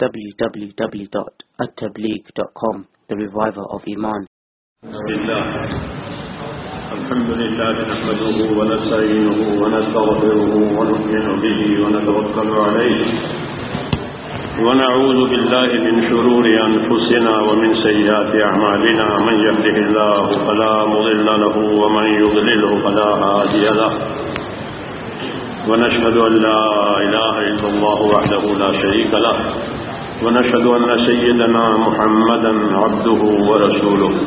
www.attableek.com The Reviver of Iman. الحمد لله نحمده ونستعينه ونستغفره ونؤمن به ونتوكل عليه ونعوذ بالله من شرور أنفسنا ومن سيئات أعمالنا من يهده الله فلا مضل له ومن يضلله فلا هادي له ونشهد أن لا إله إلا الله وحده لا شريك له ونشهد أن سيدنا محمدا عبده ورسوله.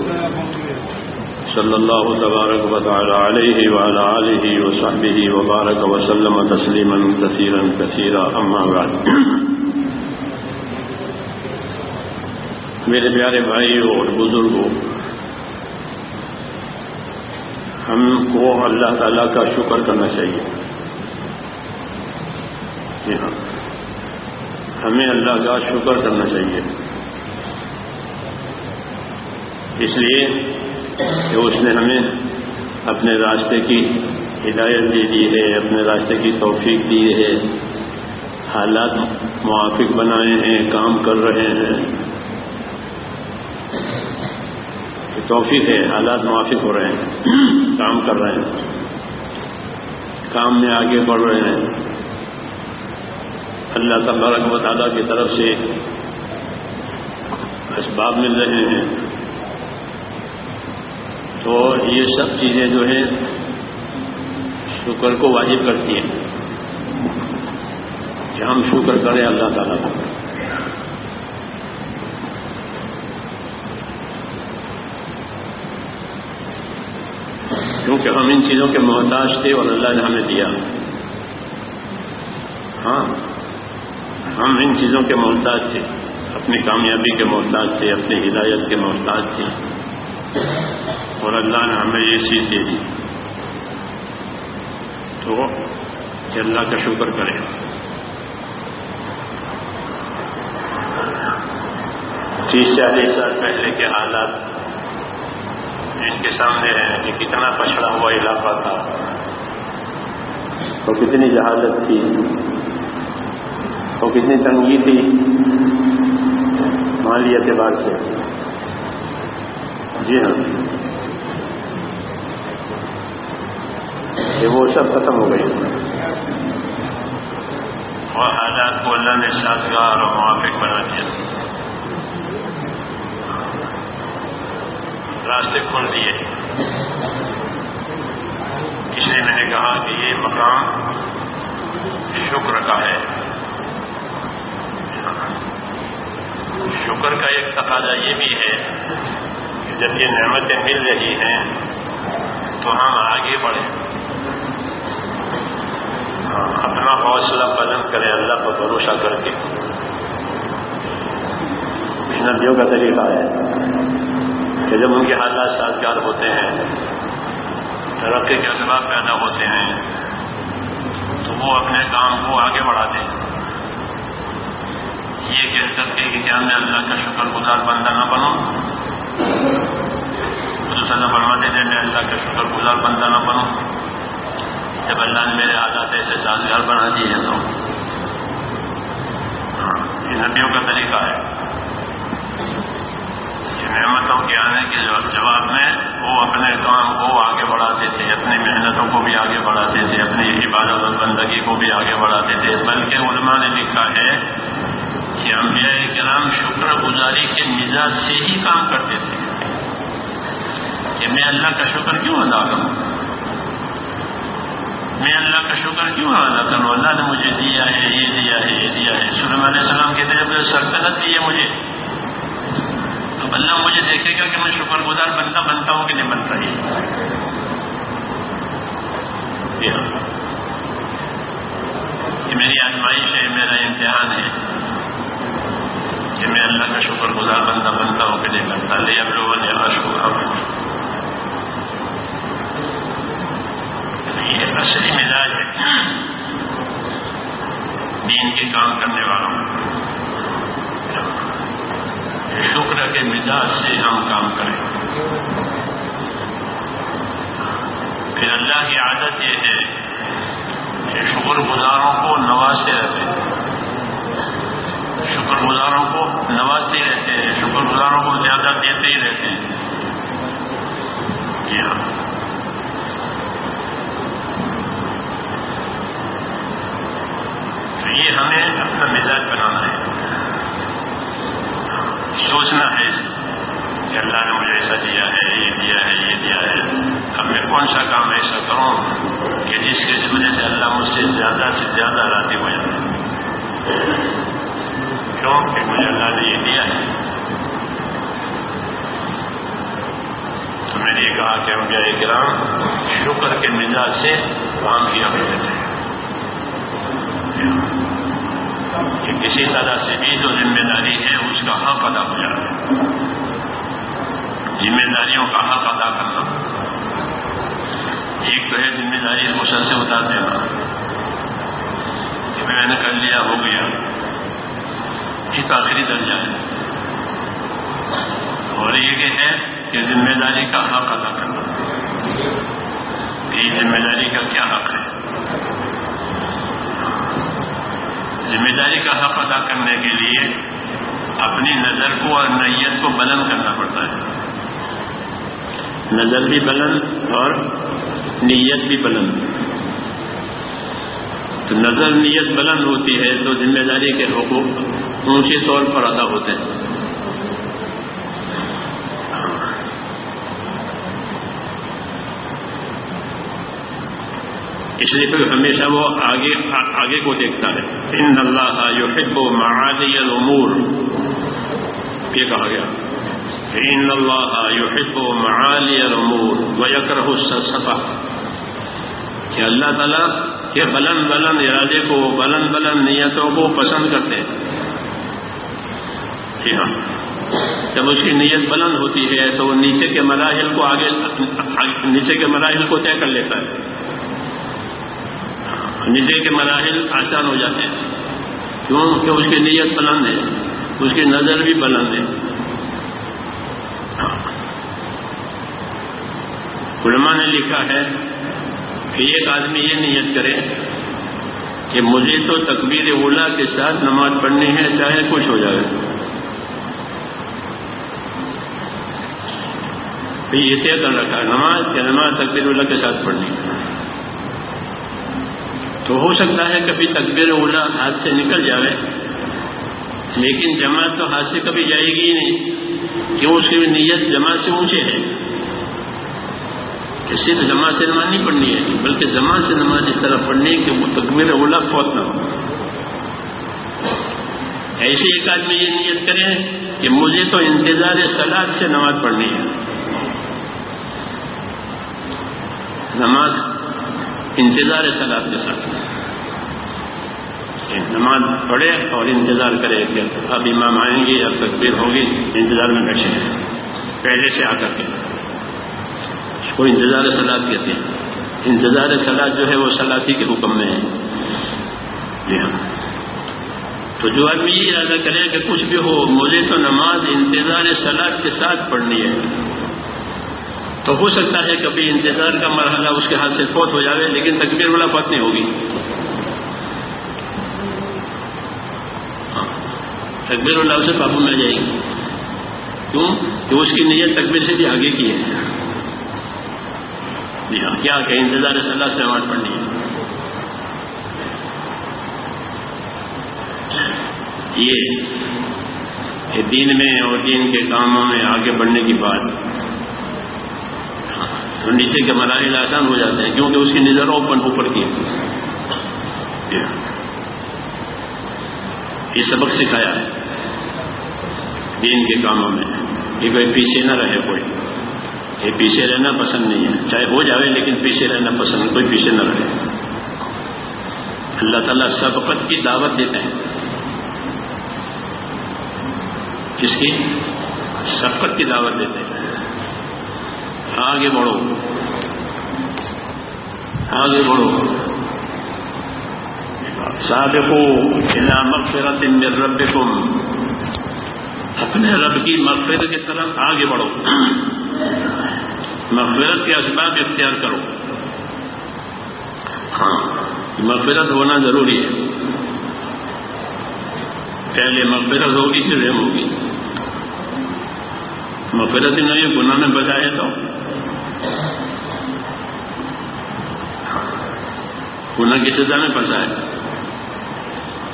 صلى الله تبارك وتعالى عليه وعلى آله وصحبه وبارك وسلم تسليما كثيرا كثيرا. أما بعد. میرے پیارے بھائیوں اور بزرگوں، ہم کو اللہ تعالیٰ کا شکر کرنا چاہیے۔ جی ہاں۔ ہمیں اللہ کا شکر کرنا چاہیے۔ اس لیے کہ اس نے ہمیں اپنے راستے کی ہدایت دے دی ہے، اپنے راستے کی توفیق دی ہے۔ حالات موافق بنائے ہیں، کام کر رہے ہیں۔ توفیق ہے، حالات موافق ہو رہے ہیں، کام کر رہے ہیں۔ کام میں آگے بڑھ رہے ہیں۔ اللہ تبارک و تعالیٰ کی طرف سے اسباب مل رہے ہیں۔ تو یہ سب چیزیں جو ہیں، شکر کو واجب کرتی ہیں۔ کہ ہم شکر کریں اللہ تعالیٰ کا۔ کیونکہ ہم ان چیزوں کے محتاج تھے اور اللہ نے ہمیں دیا۔ ہاں۔ ہم ان چیزوں کے محتاج تھے، اپنی کامیابی کے محتاج تھے، اپنی ہدایت کے محتاج تھے۔ اور اللہ نے ہمیں یہ چیز دے دی۔ تو کہ اللہ کا شکر کریں تیس چالیس سال پہلے کے حالات ان کے سامنے ہے کہ کتنا پچھڑا ہوا علاقہ تھا۔ تو کتنی جہازت تھی۔ تو کتنی تنگی تھی مالی اعتبار سے۔ جی ہاں۔ یہ وہ سب ختم ہو گئی۔ اور حالات کو اللہ نے سازگار اور موافق بنا دیا۔ راستے کھول دیے۔ اس لیے میں نے کہا کہ یہ مقام شکر کا ہے۔ شکر کا ایک تقاضا یہ بھی ہے کہ جب یہ نعمتیں مل رہی ہیں تو ہم آگے بڑھیں۔ ہاں، اپنا حوصلہ بلند کریں، اللہ پر بھروسہ کر کے۔ نبیوں کا طریقہ ہے کہ جب ان کے حالات سازگار ہوتے ہیں، ترقی کے اسباب پیدا ہوتے ہیں، تو وہ اپنے کام کو آگے بڑھاتے ہیں یہ کہہ کر کے کہ کیا میں اللہ کا شکر گزار بندہ نہ بنوں سزا فرماتے تھے میں اللہ کا شکر گزار بندہ نہ بنوں جب اللہ نے میرے حالات ایسے سازگار بنا دیے تو۔ ہاں، یہ نبیوں کا طریقہ ہے۔ نعمتوں کے آنے کے جواب میں وہ اپنے کام کو آگے بڑھاتے تھے، اپنی محنتوں کو بھی آگے بڑھاتے تھے، اپنی عبادت و بندگی کو بھی آگے بڑھاتے تھے۔ بلکہ علماء نے لکھا ہے کہ انبیاء کرام شکر گزاری کے مزاج سے ہی کام کرتے تھے کہ میں اللہ کا شکر کیوں ادا کروں؟ میں اللہ کا شکر کیوں ادا کروں؟ اللہ نے مجھے دیا ہے، یہ دیا ہے، یہ دیا ہے۔ سلم علیہ السلام کہتے ہیں سلطنت دی ہے مجھے اللہ مجھے دیکھے گا کہ میں شکر گزار بنتا بنتا ہوں کہ نہیں بن رہی ہاں۔ یہ میری آزمائش ہے، میرا امتحان ہے۔ کہ میں اللہ کا شکر گزار بنتا بنتا ہوں کہ نہیں بنتا لے اب لوگوں نے یہ اصلی مزاج ہے۔ دین کے کام کرنے والوں شکر کے مزاج سے ہم کام کریں۔ پھر اللہ کی عادت یہ ہے کہ شکر گزاروں کو نوازتے شکر گزاروں کو نوازتے رہتے ہیں، شکر گزاروں کو زیادہ دیتے ہی رہتے ہیں۔ جی ہاں۔ یہ ہمیں اپنا مزاج بنانا ہے۔ سے کام کیا کرتے تھے۔ کہ کسی طرح سے بھی جو ذمہ داری ہے، اس کا حق ادا ہو جائے۔ ذمہ داریوں کا حق ادا کرنا۔ ایک تو ہے ذمہ داری مسل سے اتار دینا۔ کہ میں نے کر لیا، ہو گیا۔ ایک آخری درجہ ہے۔ اور ایک ہے کہ ذمہ داری کا حق ادا کرنا۔ یہ ذمہ داری کا کیا حق ہے؟ ذمہ داری کا حق ادا کرنے کے لیے اپنی نظر کو اور نیت کو بلند کرنا پڑتا ہے۔ نظر بھی بلند اور نیت بھی بلند۔ تو نظر نیت بلند ہوتی ہے تو ذمہ داری کے حقوق اونچے طور پر ادا ہوتے ہیں۔ اس لیے پھر ہمیشہ وہ آگے آگے کو دیکھتا ہے۔ ان اللہ یحب معالی الامور۔ یہ کہا گیا۔ ان اللہ یحب معالی الامور ویکرہ السفہ۔ کہ اللہ تعالیٰ کے بلند بلند ارادے کو، بلند بلند نیتوں کو پسند کرتے ہیں۔ جی ہاں۔ جب اس کی نیت بلند ہوتی ہے تو وہ نیچے کے مراحل کو آگے، نیچے کے مراحل کو طے کر لیتا ہے۔ نیچے کے مراحل آسان ہو جاتے ہیں۔ کیوں؟ کہ اس کی نیت بلند ہے۔ اس کی نظر بھی بلند ہے۔ علماء نے لکھا ہے کہ ایک آدمی یہ نیت کرے کہ مجھے تو تکبیر اولا کے ساتھ نماز پڑھنی ہے، چاہے کچھ ہو جائے۔ یہ طے کر رکھا ہے۔ نماز کہ نماز تکبیر اولا کے ساتھ پڑھنی۔ ہے تو ہو سکتا ہے کبھی تکبیر اولا ہاتھ سے نکل جائے لیکن جماعت تو ہاتھ سے کبھی جائے گی ہی نہیں، کیوں اس کی نیت جماعت سے اونچے ہے؟ صرف جماعت سے نماز نہیں پڑھنی ہے، بلکہ جماعت سے نماز اس طرح پڑھنی ہے کہ وہ تکبیر اولا فوت نہ ہو۔ ایسے ایک آدمی یہ نیت کرے کہ مجھے تو انتظار سلاد سے نماز پڑھنی ہے۔ نماز انتظار سلاد کے ساتھ۔ نماز پڑھے اور انتظار کرے کہ اب امام آئیں گے، اب تکبیر ہوگی، انتظار میں بیٹھے۔ پہلے سے آ کر کے۔ اس کو انتظار سلاد کہتے ہیں۔ انتظار سلاد جو ہے وہ سلاتی کے حکم میں ہے۔ جی ہاں۔ تو جو آدمی یہ ارادہ کرے کہ کچھ بھی ہو، مجھے تو نماز انتظار سلاد کے ساتھ پڑھنی ہے۔ تو ہو سکتا ہے کبھی انتظار کا مرحلہ اس کے ہاتھ سے فوت ہو جائے لیکن تکبیر والا فوت نہیں ہوگی۔ ہاں، تکبیر والا اسے قابو میں جائے گی۔ کیوں؟ کہ اس کی نیت تکبیر سے بھی آگے کی ہے۔ جی ہاں کیا کہ انتظار صلاح سے نماز پڑھنی ہے یہ دین میں اور دین کے کاموں میں آگے بڑھنے کی بات۔ تو نیچے کے مراحل آسان ہو جاتے ہیں کیونکہ اس کی نظر اوپن اوپر کی یہ۔ سبق سکھایا۔ ہے دین کے کاموں میں۔ کہ کوئی پیچھے نہ رہے کوئی۔ یہ پیچھے رہنا پسند نہیں ہے۔ چاہے ہو جائے لیکن پیچھے رہنا پسند، کوئی پیچھے نہ رہے۔ اللہ تعالیٰ سبقت کی دعوت دیتے ہیں۔ کس کی؟ سبقت کی دعوت دیتے ہیں۔ آگے بڑھو۔ آگے بڑھو۔ سابقو الى مغفرت من ربکم۔ اپنے رب کی مغفرت کی طرف آگے بڑھو۔ مغفرت کے اسباب اختیار کرو۔ ہاں مغفرت ہونا ضروری ہے۔ پہلے مغفرت ہوگی، پھر رحم ہوگی۔ مغفرت نہیں گناہ میں بچائے تو گناہ کی سزا میں پھنسا ہے؟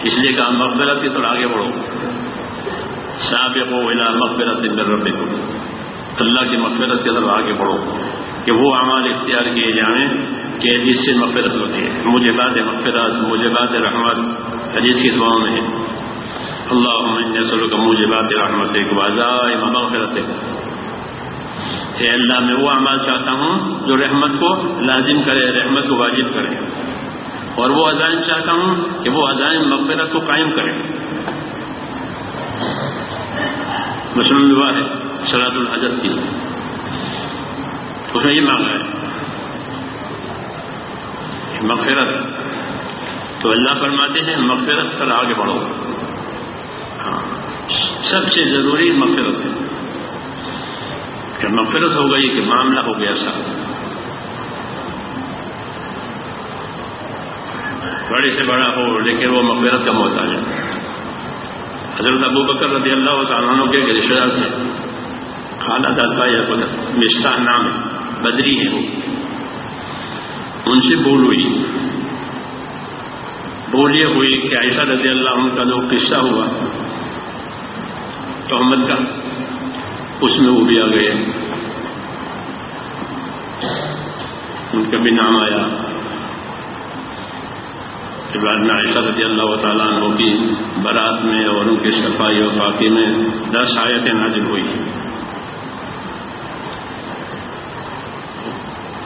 اس لیے کہا مقبرت کی طرح آگے بڑھو۔ سابق کو ولا مقبرت رب کو اللہ کی مقبرت کی طرف آگے بڑھو کہ وہ اعمال اختیار کیے جائیں کہ جس سے مغفرت ہوتی ہے۔ مجھے بات مغفرت، مجھے بات رحمت، حدیث کی دعاؤں میں ہے۔ اللہ کا مجھے بات رحمت ایک واضح مغفرت ہے کہ اللہ، میں وہ عمل چاہتا ہوں جو رحمت کو لازم کرے، رحمت کو واجب کرے۔ اور وہ عزائم چاہتا ہوں کہ وہ عزائم مغفرت کو قائم کرے۔ مسلم دعا ہے سراد الحجت کی۔ اس نے یہ مانگا ہے مغفرت۔ تو اللہ فرماتے ہیں، مغفرت پر آگے بڑھو۔ ہاں سب سے ضروری مغفرت ہے۔ کہ مغفرت ہو گئی کہ معاملہ ہو گیا سب۔ بڑے سے بڑا ہو، لیکن وہ مغفرت کا محتاج ہے۔ حضرت ابو بکر رضی اللہ تعالیٰ کے رشتے دار تھے۔ خالہ دادا یا مشتہ نام ہے، بدری ہے وہ۔ ان سے بول ہوئی۔ بول یہ ہوئی کہ عائشہ رضی اللہ عنہ کا جو قصہ ہوا تحمد کا۔ اس میں وہ بھی آ گئے۔ ان کا بھی نام آیا۔ بعد میں عائشہ رضی اللہ تعالیٰ عنہ کی برات میں اور ان کی صفائی اور باقی میں دس آیتیں نازل ہوئی۔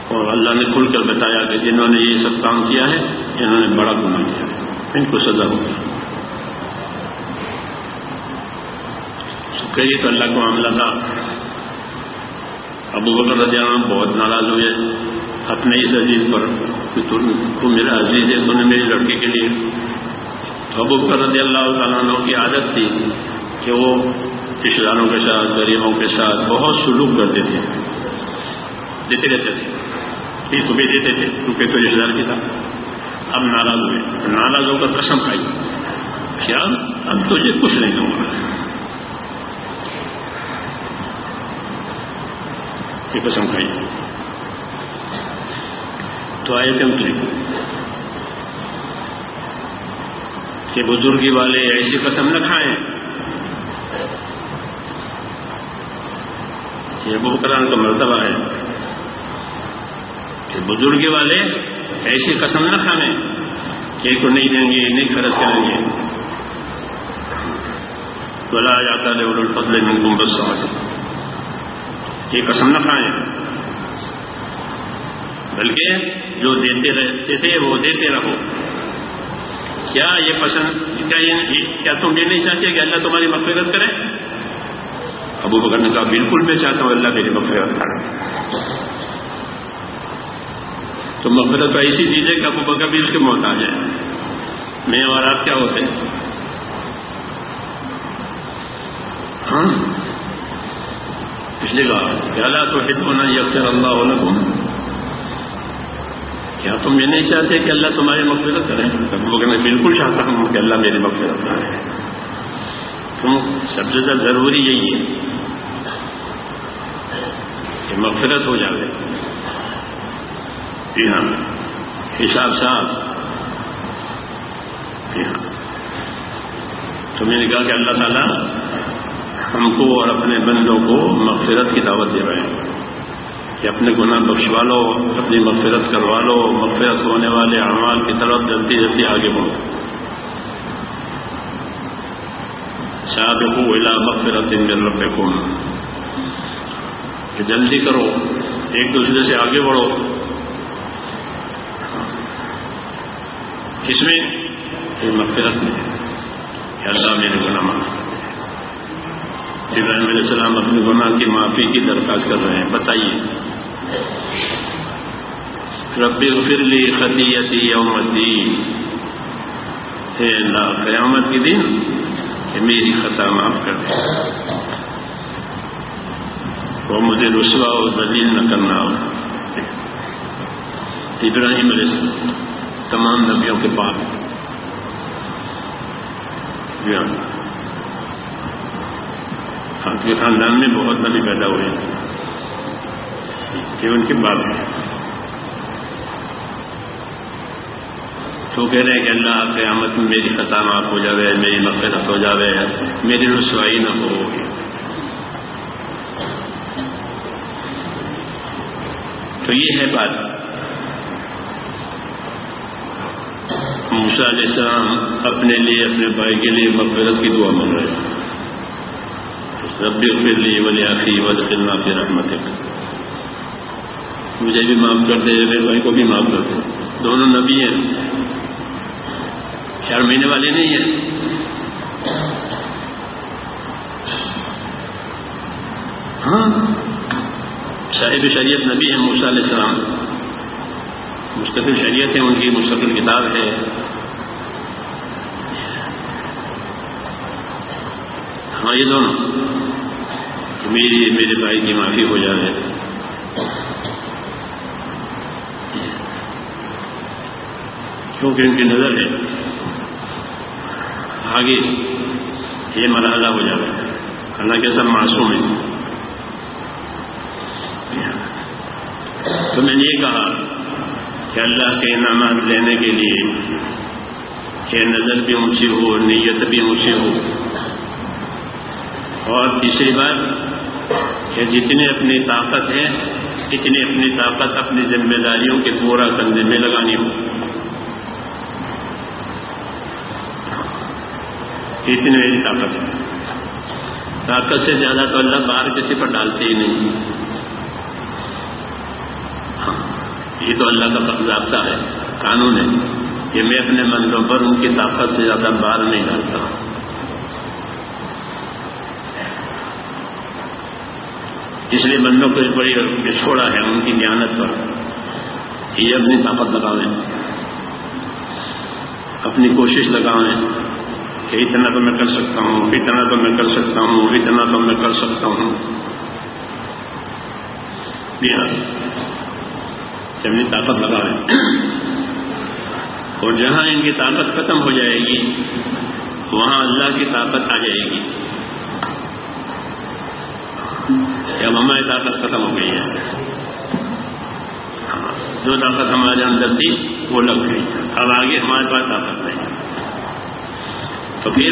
اور اللہ نے کھل کر بتایا کہ جنہوں نے یہ سب کام کیا ہے، انہوں نے بڑا گناہ کیا ہے۔ ان کو سزا ہوگی۔ کہیے تو اللہ کو معاملہ تھا۔ ابو بکر رضی اللہ عنہ بہت ناراض ہوئے۔ اپنے اس عزیز پر کہ تو میرا عزیز ہے تو نے میری لڑکی کے لیے۔ ابو بکر رضی اللہ تعالیٰ عنہ کی عادت تھی کہ وہ رشتے داروں کے ساتھ، غریبوں کے ساتھ بہت سلوک کرتے تھے۔ دیتے رہتے تھے۔ اس کو بھی دیتے تھے، کیونکہ تو رشتے دار کی تھا۔ اب ناراض ہوئے۔ ناراض ہو کر قسم کھائی۔ کیا؟ اب تجھے کچھ نہیں دوں یہ قسم کھائی۔ تو آئے تھے اتری کہ بزرگی والے ایسی قسم نہ کھائیں۔ یہ بکران کا مرتبہ ہے۔ کہ بزرگی والے ایسی قسم نہ کھانے کہ کو نہیں دیں گے، نہیں خرچ کریں گے۔ بلا جاتا ہے اڑ پتلے نہیں گنبد سمجھ یہ قسم نہ کھائیں۔ بلکہ جو دیتے رہتے تھے وہ دیتے رہو۔ کیا یہ پسند، کیا یہ کیا تم یہ نہیں چاہتے کہ اللہ تمہاری مغفرت کرے؟ ابو بکر نے کہا، بالکل میں چاہتا ہوں اللہ میری مغفرت کرے۔ تو مغفرت تو ایسی چیز ہے کہ ابو بکر بھی اس کے محتاج ہے میں اور آپ کیا ہوتے؟ ہیں ہاں؟ اس لیے کہا کہ اللہ تو ہت ہونا یہ اللہ علیہ کیا تم یہ نہیں چاہتے کہ اللہ تمہاری مغفرت کرے؟ لوگ میں بالکل چاہتا ہوں کہ اللہ میری مغفرت کرے۔ تم سب سے زیادہ ضروری یہی ہے کہ مغفرت ہو جائے۔ جی ہاں حساب صاحب۔ جی ہاں۔ تو میں نے کہا کہ اللہ تعالیٰ ہم کو اور اپنے بندوں کو مغفرت کی دعوت دے رہے ہیں کہ اپنے گناہ بخشوا لو اپنی مغفرت کروا لو، مغفرت ہونے والے اعمال کی طرف جلدی جلدی آگے بڑھو۔ شاد کو الا مغفرت مل رب کہ جلدی کرو، ایک دوسرے سے آگے بڑھو۔ اس میں مغفرت میں اللہ میرے گناہ معاف ابراہیم علیہ السلام اپنے گناہ کی معافی کی درخواست کر رہے ہیں۔ بتائیے۔ ربی فرلی خطیتی یوم الدین۔ اے اللہ، قیامت کے دن کہ میری خطا معاف کر دے۔ وہ مجھے رسوا و دلیل نہ کرنا ہو۔ ابراہیم علیہ السلام، تمام نبیوں کے پاس۔ جی ہاں۔ آپ کے خاندان میں بہت نبی پیدا ہوئے یہ ان کی بات ہے تو کہہ رہے ہیں کہ اللہ آپ کے آمد میں میری خطا معاف ہو جاوے، میری مقصد ہو جاوے، میری رسوائی نہ ہو۔ تو یہ ہے بات۔ موسا علیہ السلام اپنے لیے، اپنے بھائی کے لیے مغفرت کی دعا مانگ رہے ہیں۔ ربی اغفر لی ولی اخی ودخلنا فی رحمتک مجھے بھی معاف کر دے، میرے بھائی کو بھی معاف کر دے۔ دونوں نبی ہیں۔ چار مہینے والے نہیں ہیں۔ ہاں۔ صاحب شریعت نبی ہیں، موسیٰ علیہ السلام۔ مستقل شریعت ہے ان کی مستقل کتاب ہے۔ ہاں یہ دونوں۔ میری میرے بھائی کی معافی ہو جائے۔ کیونکہ ان کی نظر ہے۔ آگے یہ مرحلہ ہو جائے۔ اللہ کے سب معصوم ہیں تو میں نے یہ کہا کہ اللہ کے انعامات لینے کے لیے کہ نظر بھی اونچی ہو نیت بھی اونچی ہو۔ اور تیسری بات کہ جتنی اپنی طاقت ہے اتنی اپنی طاقت اپنی ذمہ داریوں کے پورا کندھے میں لگانی ہو۔ اتنی میری طاقت ہے۔ طاقت سے زیادہ تو اللہ باہر کسی پر ڈالتے ہی نہیں۔ ہاں، یہ تو اللہ کا ضابطہ ہے، قانون ہے۔ کہ میں اپنے منظروں پر ان کی طاقت سے زیادہ باہر نہیں ڈالتا۔ اس لیے بندوں کو بڑی چھوڑا ہے، ان کی دیانت پر یہ اپنی طاقت لگاویں اپنی کوشش لگاویں کہ اتنا تو میں کر سکتا ہوں، اتنا تو میں کر سکتا ہوں، اتنا تو میں کر سکتا ہوں۔ ہاں اپنی طاقت لگا رہے اور جہاں ان کی طاقت ختم ہو جائے گی، وہاں اللہ کی طاقت آ جائے گی۔ اب ہماری طاقت ختم ہو گئی ہے۔ جو طاقت ہمارے اندر تھی، وہ لگ گئی۔ اب آگے ہمارے پاس طاقت نہیں تو پھر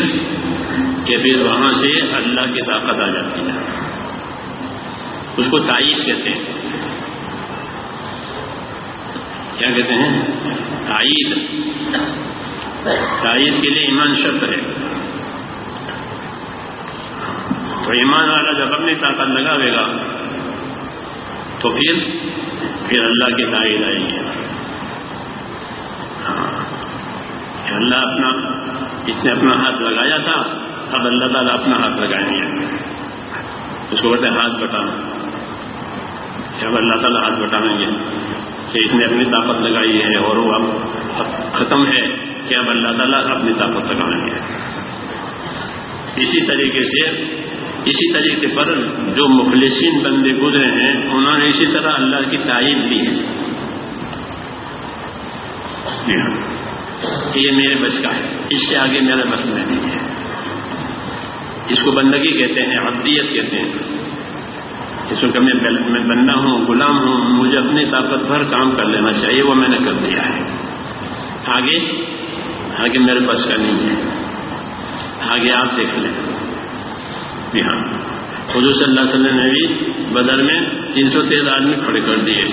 کہ پھر وہاں سے اللہ کی طاقت آ جاتی ہے۔ اس کو تائید کہتے ہیں۔ کیا کہتے ہیں؟ تائید۔ تائید کے لیے ایمان شرط ہے۔ تو ایمان والا جب اپنی طاقت لگاوے گا تو پھر پھر اللہ کی تائید آئے گی اللہ اپنا اس نے اپنا ہاتھ لگایا تھا اب اللہ تعالیٰ اپنا ہاتھ لگائیں گے اس کو بولتے ہیں ہاتھ بٹانا اب اللہ تعالیٰ ہاتھ بٹائیں گے کہ اس نے اپنی طاقت لگائی ہے اور وہ اب ختم ہے کہ اب اللہ تعالیٰ اپنی طاقت لگائیں گے اسی طریقے سے اسی طریقے پر جو مخلصین بندے گزرے ہیں، انہوں نے اسی طرح اللہ کی تعریف دی جی ہے ہاں۔ کہ یہ میرے بس کا ہے۔ اس سے آگے میرا بس میں نہیں ہے۔ اس کو بندگی کہتے ہیں، عبدیت کہتے ہیں۔ اس کو کہ میں بندہ ہوں، غلام ہوں، مجھے اپنی طاقت بھر کام کر لینا چاہیے، وہ میں نے کر دیا ہے۔ آگے آگے میرے بس کا نہیں ہے۔ آگے آپ دیکھ لیں۔ جی ہاں حضور صلی اللہ علیہ وسلم نے بھی بدر میں تین سو تیز آدمی کھڑے کر دیے۔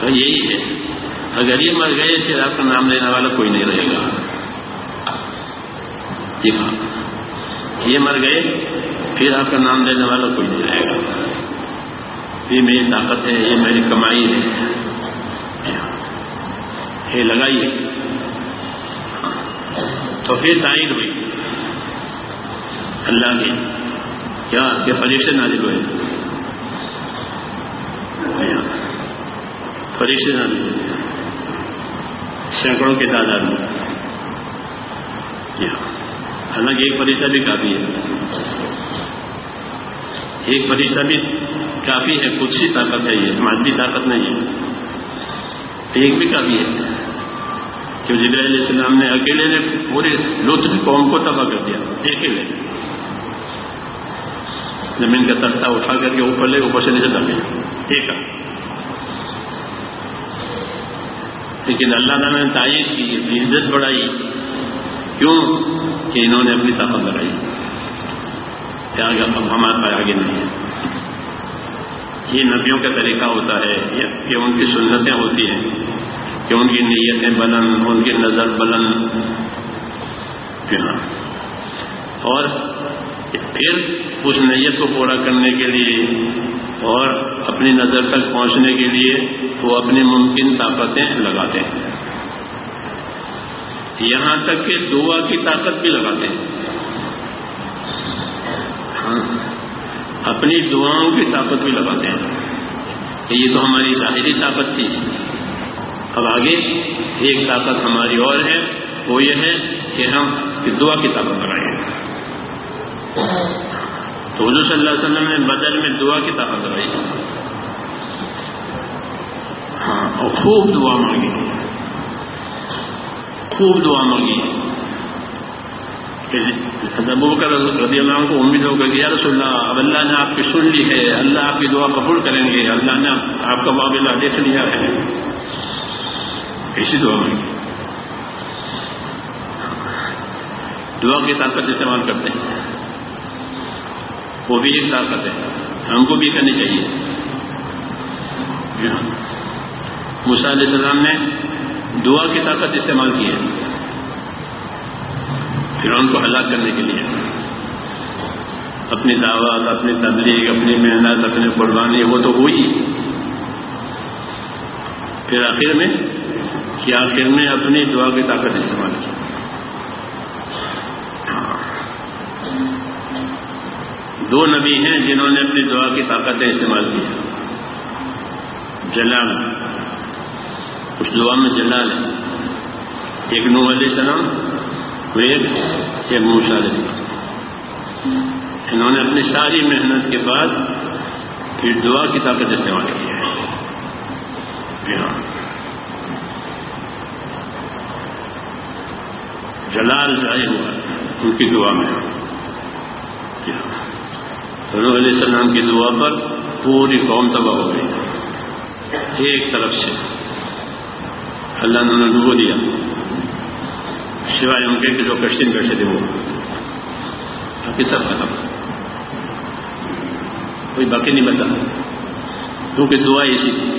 تو یہی ہے۔ اگر یہ مر گئے پھر آپ کا نام لینے والا کوئی نہیں رہے گا۔ جی ہاں۔ یہ مر گئے، پھر آپ کا نام لینے والا کوئی نہیں رہے گا۔ یہ میری طاقت ہے، یہ میری کمائی ہے۔ جی ہاں۔ یہ لگائیے تو پھر تائید ہوئی۔ اللہ کی کیا؟ کہ فرشتے نازل ہوئے؟ فرشتے نازل ہوئے۔ سینکڑوں کی تعداد میں۔ حالانکہ ایک فرشتہ بھی کافی ہے۔ ایک فرشتہ بھی کافی ہے کچھ سی طاقت ہے یہ۔ مادی طاقت نہیں ہے۔ ایک بھی کافی ہے۔ کہ جب علیہ السلام نے اکیلے نے پورے لطف قوم کو تباہ کر دیا۔ اکیلے زمین کا تختہ اٹھا کر کے اوپر لے، اوپر سے نیچے ڈالے ایک لیکن اللہ تعالیٰ نے تعریف کی عزت بڑھائی۔ کیوں؟ کہ انہوں نے اپنی طاقت لگائی اب ہمارے پاس آگے نہیں ہے۔ یہ نبیوں کا طریقہ ہوتا ہے کہ ان کی سنتیں ہوتی ہیں، کہ ان کی نیتیں بلند، ان کی نظر بلند۔ جی ہاں۔ اور پھر اس نیت کو پورا کرنے کے لیے اور اپنی نظر تک پہنچنے کے لیے وہ اپنی ممکن طاقتیں لگاتے ہیں۔ یہاں تک کہ دعا کی طاقت بھی لگاتے ہیں۔ ہاں اپنی دعاؤں کی طاقت بھی لگاتے ہیں۔ یہ تو ہماری ظاہری طاقت تھی۔ اب آگے ایک طاقت ہماری اور ہے، وہ یہ ہے کہ ہم دعا کی طاقت لگائیں۔ تو حضور صلی اللہ علیہ وسلم نے بدل میں دعا کی طاقت لگائی ہاں اور خوب دعا مانگی۔ خوب دعا مانگی۔ ابو بکر رضی اللہ عنہ کو امید ہو گئی، یا رسول اللہ، اب اللہ نے آپ کی سن لی ہے، اللہ آپ کی دعا قبول کریں گے، اللہ نے آپ کا معاملہ دیکھ لیا ہے۔ ایسی دعا مانگی۔ دعا کی طاقت استعمال کرتے ہیں۔ وہ بھی ایک طاقت ہے ہم کو بھی کرنی چاہیے۔ جی ہاں۔ موسا علیہ السلام نے دعا کی طاقت استعمال کی ہے۔ پھر ان کو ہلاک کرنے کے لیے۔ اپنی دعوت اپنی تبلیغ، اپنی محنت، اپنی قربانی، وہ تو ہوئی۔ پھر آخر میں کہ آخر میں اپنی دعا کی طاقت استعمال کی؟ دو نبی ہیں جنہوں نے اپنی دعا کی طاقتیں استعمال کی جلال۔ اس دعا میں جلال ہے۔ ایک نو علیہ السلام ایک موسا علیہ السلام۔ انہوں نے اپنی ساری محنت کے بعد پھر دعا کی طاقت استعمال کی ہے۔ جی ہاں۔ جلال ظاہر ہوا ان کی دعا میں۔ جی ہاں۔ حضور علیہ السلام کی دعا پر پوری قوم تباہ ہو گئی۔ ایک طرف سے۔ اللہ نے انہوں نے دیا۔ سوائے ان کے جو کشتین بیٹھے تھے وہ۔ باقی سب ختم۔ کوئی باقی نہیں بتا کیونکہ دعا ایسی تھی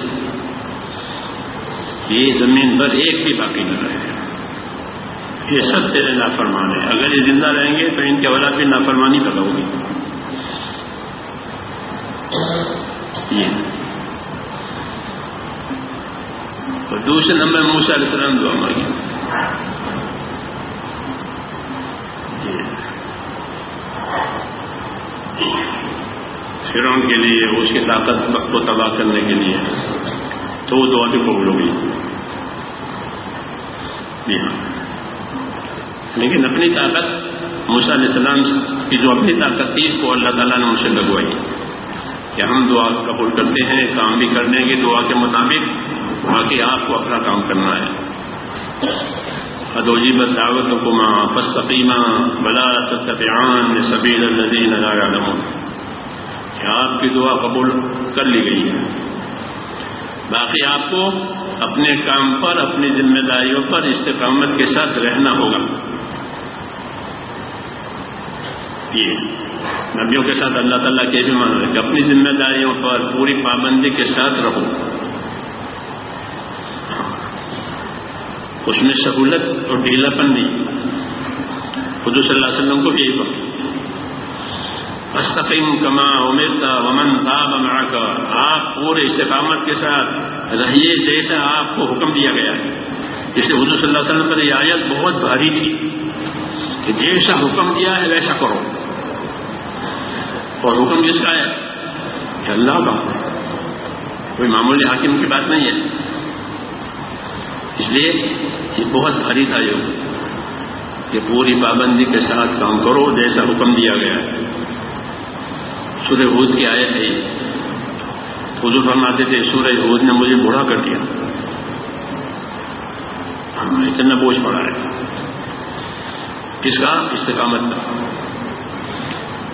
یہ زمین پر ایک بھی باقی نہ رہے۔ یہ سب تیرے نافرمان ہے اگر یہ زندہ رہیں گے تو ان کے اولاد بھی نافرمانی پیدا ہوگی۔ اور دوسرے نمبر موسا علیہ السلام دعا مانگی۔ فرون کے لیے، اس کی طاقت کو تباہ کرنے کے لیے۔ تو وہ دعا بھی قبول ہو گئی۔ جی ہاں۔ لیکن اپنی طاقت موسا علیہ السلام کی جو اپنی طاقت تھی، اس کو اللہ تعالیٰ نے مجھ سے لگوائی۔ کہ ہم دعا قبول کرتے ہیں، کام بھی کر دیں گے دعا کے مطابق، باقی آپ کو اپنا کام کرنا ہے۔ ادوجی بس دعوت حکما بس تقیمہ بلا ستیان سبیل الدین علم کہ آپ کی دعا قبول کر لی گئی ہے۔ باقی آپ کو اپنے کام پر، اپنی ذمہ داریوں پر استقامت کے ساتھ رہنا ہوگا۔ یہ۔ نبیوں کے ساتھ اللہ تعالیٰ کے بھی مان کہ اپنی ذمہ داریوں پر پوری پابندی کے ساتھ رہو۔ اس میں سہولت اور ڈھیلا پن نہیں۔ خود صلی اللہ علیہ وسلم کو بھی یہی بات استقیم کما امرتا ومن تاب کا آپ پورے استقامت کے ساتھ رہیے جیسا آپ کو حکم دیا گیا ہے۔ جسے حضور صلی اللہ علیہ وسلم پر یہ آیت بہت بھاری تھی کہ جیسا حکم دیا ہے ویسا کرو۔ اور حکم کس کا ہے کہ اللہ کا کوئی معمولی حاکم کی بات نہیں ہے۔ اس لیے یہ بہت بھاری تھا جو کہ پوری پابندی کے ساتھ کام کرو، جیسا حکم دیا گیا۔ ہے سورہ ہود کی آئے تھے حضور فرماتے تھے، سورہ ہود نے مجھے بوڑھا کر دیا۔ ہاں اتنا بوجھ پڑا ہے۔ کس کا؟ استقامت کا۔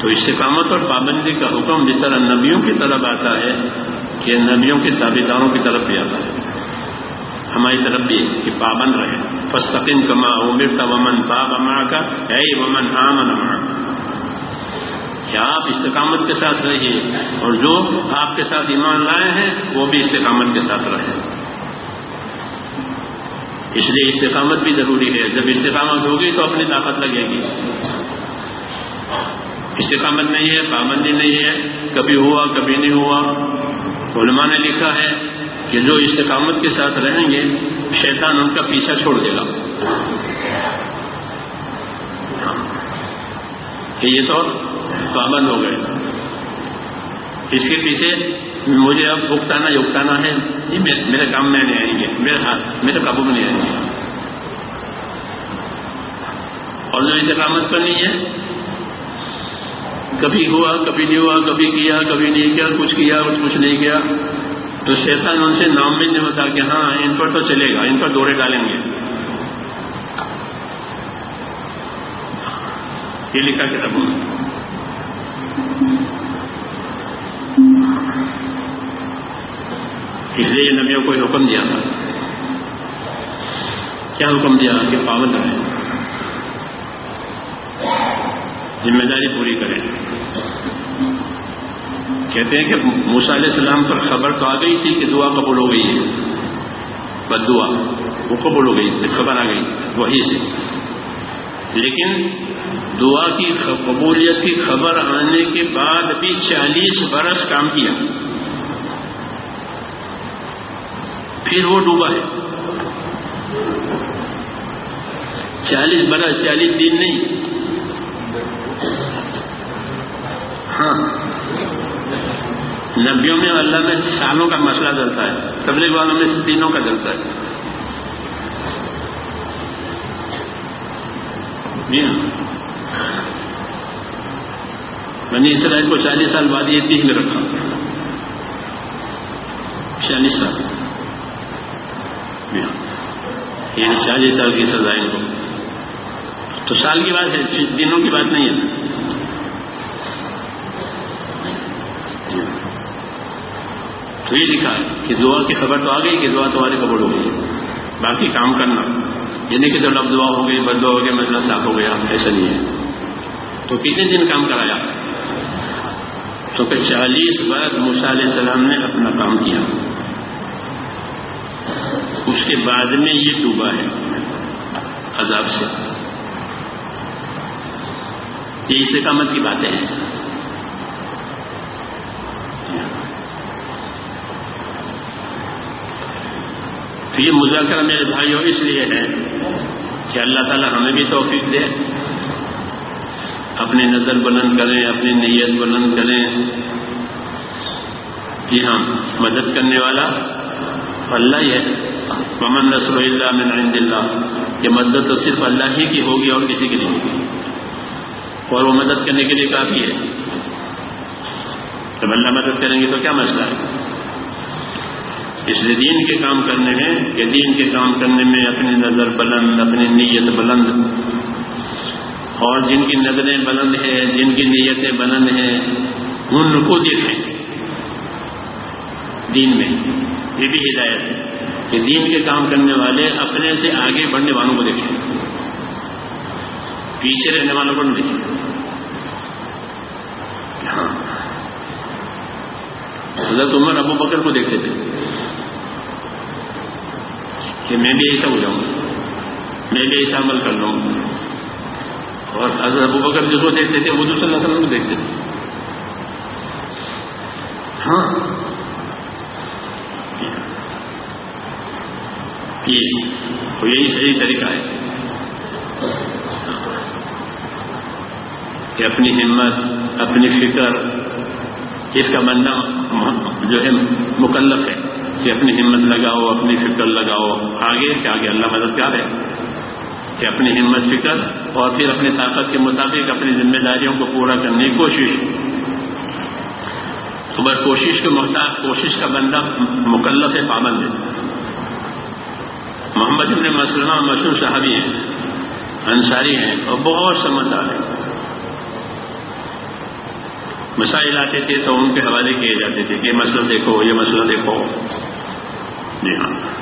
تو استقامت اور پابندی کا حکم جس طرح نبیوں کی طرف آتا ہے کہ نبیوں کے داروں کی طرف بھی آتا ہے۔ ہماری طرف بھی کہ پابند رہے۔ فستقیم کما عمر ومن پاب اما کا ہے ومن آمن اما کیا آپ استقامت کے ساتھ رہیے اور جو آپ کے ساتھ ایمان لائے ہیں، وہ بھی استقامت کے ساتھ رہے۔ اس لیے استقامت بھی ضروری ہے۔ جب استقامت ہوگی تو اپنی طاقت لگے گی۔ استقامت نہیں ہے، پابندی نہیں ہے، کبھی ہوا، کبھی نہیں ہوا۔ علماء نے لکھا ہے کہ جو استقامت کے ساتھ رہیں گے، شیطان ان کا پیچھا چھوڑ دے گا۔ یہ تو پابند ہو گئے۔ اس کے پیچھے مجھے اب بھگتانا یگتانا ہے۔ یہ میرے کام میں نہیں آئیں گے۔ میرے ہاتھ میرے قابو میں نہیں آئیں گے۔ اور جو استقامت کرنی ہے کبھی ہوا، کبھی نہیں ہوا، کبھی کیا، کبھی نہیں کیا، کچھ کیا، کچھ نہیں کیا۔ تو شیطان ان سے نام بھی نہیں ہوتا کہ ہاں ان پر تو چلے گا، ان پر دورے ڈالیں گے۔ یہ لکھا کتابوں میں۔ اس لیے نبیوں کو حکم دیا تھا۔ کیا حکم دیا کہ پابند رہے۔ ذمہ داری پوری کریں۔ کہتے ہیں کہ موسا علیہ السلام پر خبر تو آ گئی تھی کہ دعا قبول ہو گئی ہے۔ بد دعا، وہ قبول ہو گئی خبر آ گئی وہی سے۔ لیکن دعا کی قبولیت کی خبر آنے کے بعد بھی چالیس برس کام کیا۔ پھر وہ ڈوبا ہے۔ چالیس برس، چالیس دن نہیں ہاں۔ نبیوں میں اللہ میں سالوں کا مسئلہ چلتا ہے، تبلیغ والوں میں دنوں کا چلتا ہے۔ جی ہاں۔ بنی اسرائیل کو چالیس سال بعد یہ تیس میں رکھا۔ چالیس سال۔ جی ہاں۔ یعنی چالیس سال کی سزا ان کو تو سال کی بات ہے دنوں کی بات نہیں ہے۔ تو یہ لکھا کہ دعا کی خبر تو آ گئی کہ دعا تمہاری خبر ہو گئی۔ باقی کام کرنا۔ یعنی کہ جو لفظ دعا ہو گئی بد دعا ہو گیا مسئلہ صاف ہو گیا، ایسا نہیں ہے۔ تو کتنے دن کام کرایا؟ تو کہ چالیس برس موسا علیہ السلام نے اپنا کام کیا۔ اس کے بعد میں یہ ڈوبا ہے، عذاب سے۔ یہ استقامت کی باتیں ہیں۔ تو یہ مذاکرہ میرے بھائیوں اس لیے ہے کہ اللہ تعالیٰ ہمیں بھی توفیق دے، اپنی نظر بلند کریں، اپنی نیت بلند کریں کہ ہاں مدد کرنے والا اللہ ہی ہے۔ ممن نصر اللہ من عند اللہ یہ مدد تو صرف اللہ ہی کی ہوگی اور کسی کی نہیں ہوگی۔ اور وہ مدد کرنے کے لیے کافی ہے۔ جب اللہ مدد کریں گے تو کیا مسئلہ ہے؟ اس لیے دین کے کام کرنے میں کہ دین کے کام کرنے میں اپنی نظر بلند، اپنی نیت بلند اور جن کی نظریں بلند ہیں، جن کی نیتیں بلند ہیں، ان کو دیکھیں دین میں یہ بھی ہدایت ہے کہ دین کے کام کرنے والے اپنے سے آگے بڑھنے والوں کو دیکھیں۔ پیچھے رہنے والوں کو نہیں دیکھیں۔ ہاں۔ حضرت عمر، ابو بکر کو دیکھتے تھے۔ کہ میں بھی ایسا ہو جاؤں، میں بھی ایسا عمل کر لوں۔ اور ابو بکر جس کو دیکھتے تھے حضور صلی اللہ علیہ وسلم کو دیکھتے تھے۔ ہاں۔ یہ یہی صحیح طریقہ ہے کہ اپنی ہمت، اپنی فکر، اس کا بندہ جو ہے مکلف ہے۔ کہ اپنی ہمت لگاؤ، اپنی فکر لگاؤ۔ آگے کہ آگے اللہ مددگار ہے کہ اپنی ہمت، فکر اور پھر اپنی طاقت کے مطابق اپنی ذمہ داریوں کو پورا کرنے کی کوشش۔ تو بس کوشش کے محتاج کوشش کا بندہ مکلف ہے، پابند ہے۔ محمد ابن مسلمہ مشہور صحابی ہیں، انصاری ہیں اور بہت سمجھدار ہیں۔ مسائل آتے تھے تو ان کے حوالے کیے جاتے تھے کہ یہ مسئلہ دیکھو، یہ مسئلہ دیکھو۔ جی ہاں۔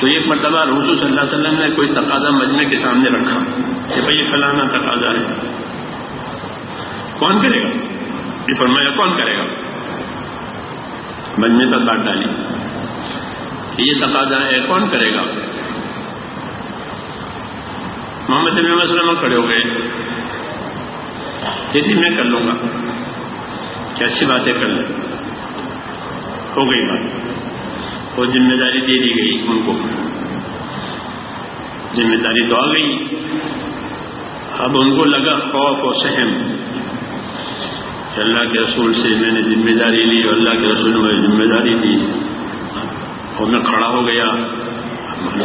تو ایک مرتبہ رسول صلی اللہ علیہ وسلم نے کوئی تقاضا مجمع کے سامنے رکھا کہ بھائی یہ فلانا تقاضا ہے۔ کون کرے گا؟ یہ فرمایا کون کرے گا؟ مجمع پر بات ڈالی۔ یہ تقاضا ہے، کون کرے گا؟ محمد نبی وسلم کھڑے ہو گئے۔ جی میں کر لوں گا۔ کہ اچھی باتیں کر لیں۔ ہو گئی بات۔ وہ ذمہ داری دے دی گئی ان کو۔ ذمہ داری تو آ گئی۔ اب ان کو لگا خوف و سہم۔ کہ اللہ کے رسول سے میں نے ذمہ داری لی اور اللہ کے رسول نے ذمہ داری دی۔ اور میں کھڑا ہو گیا۔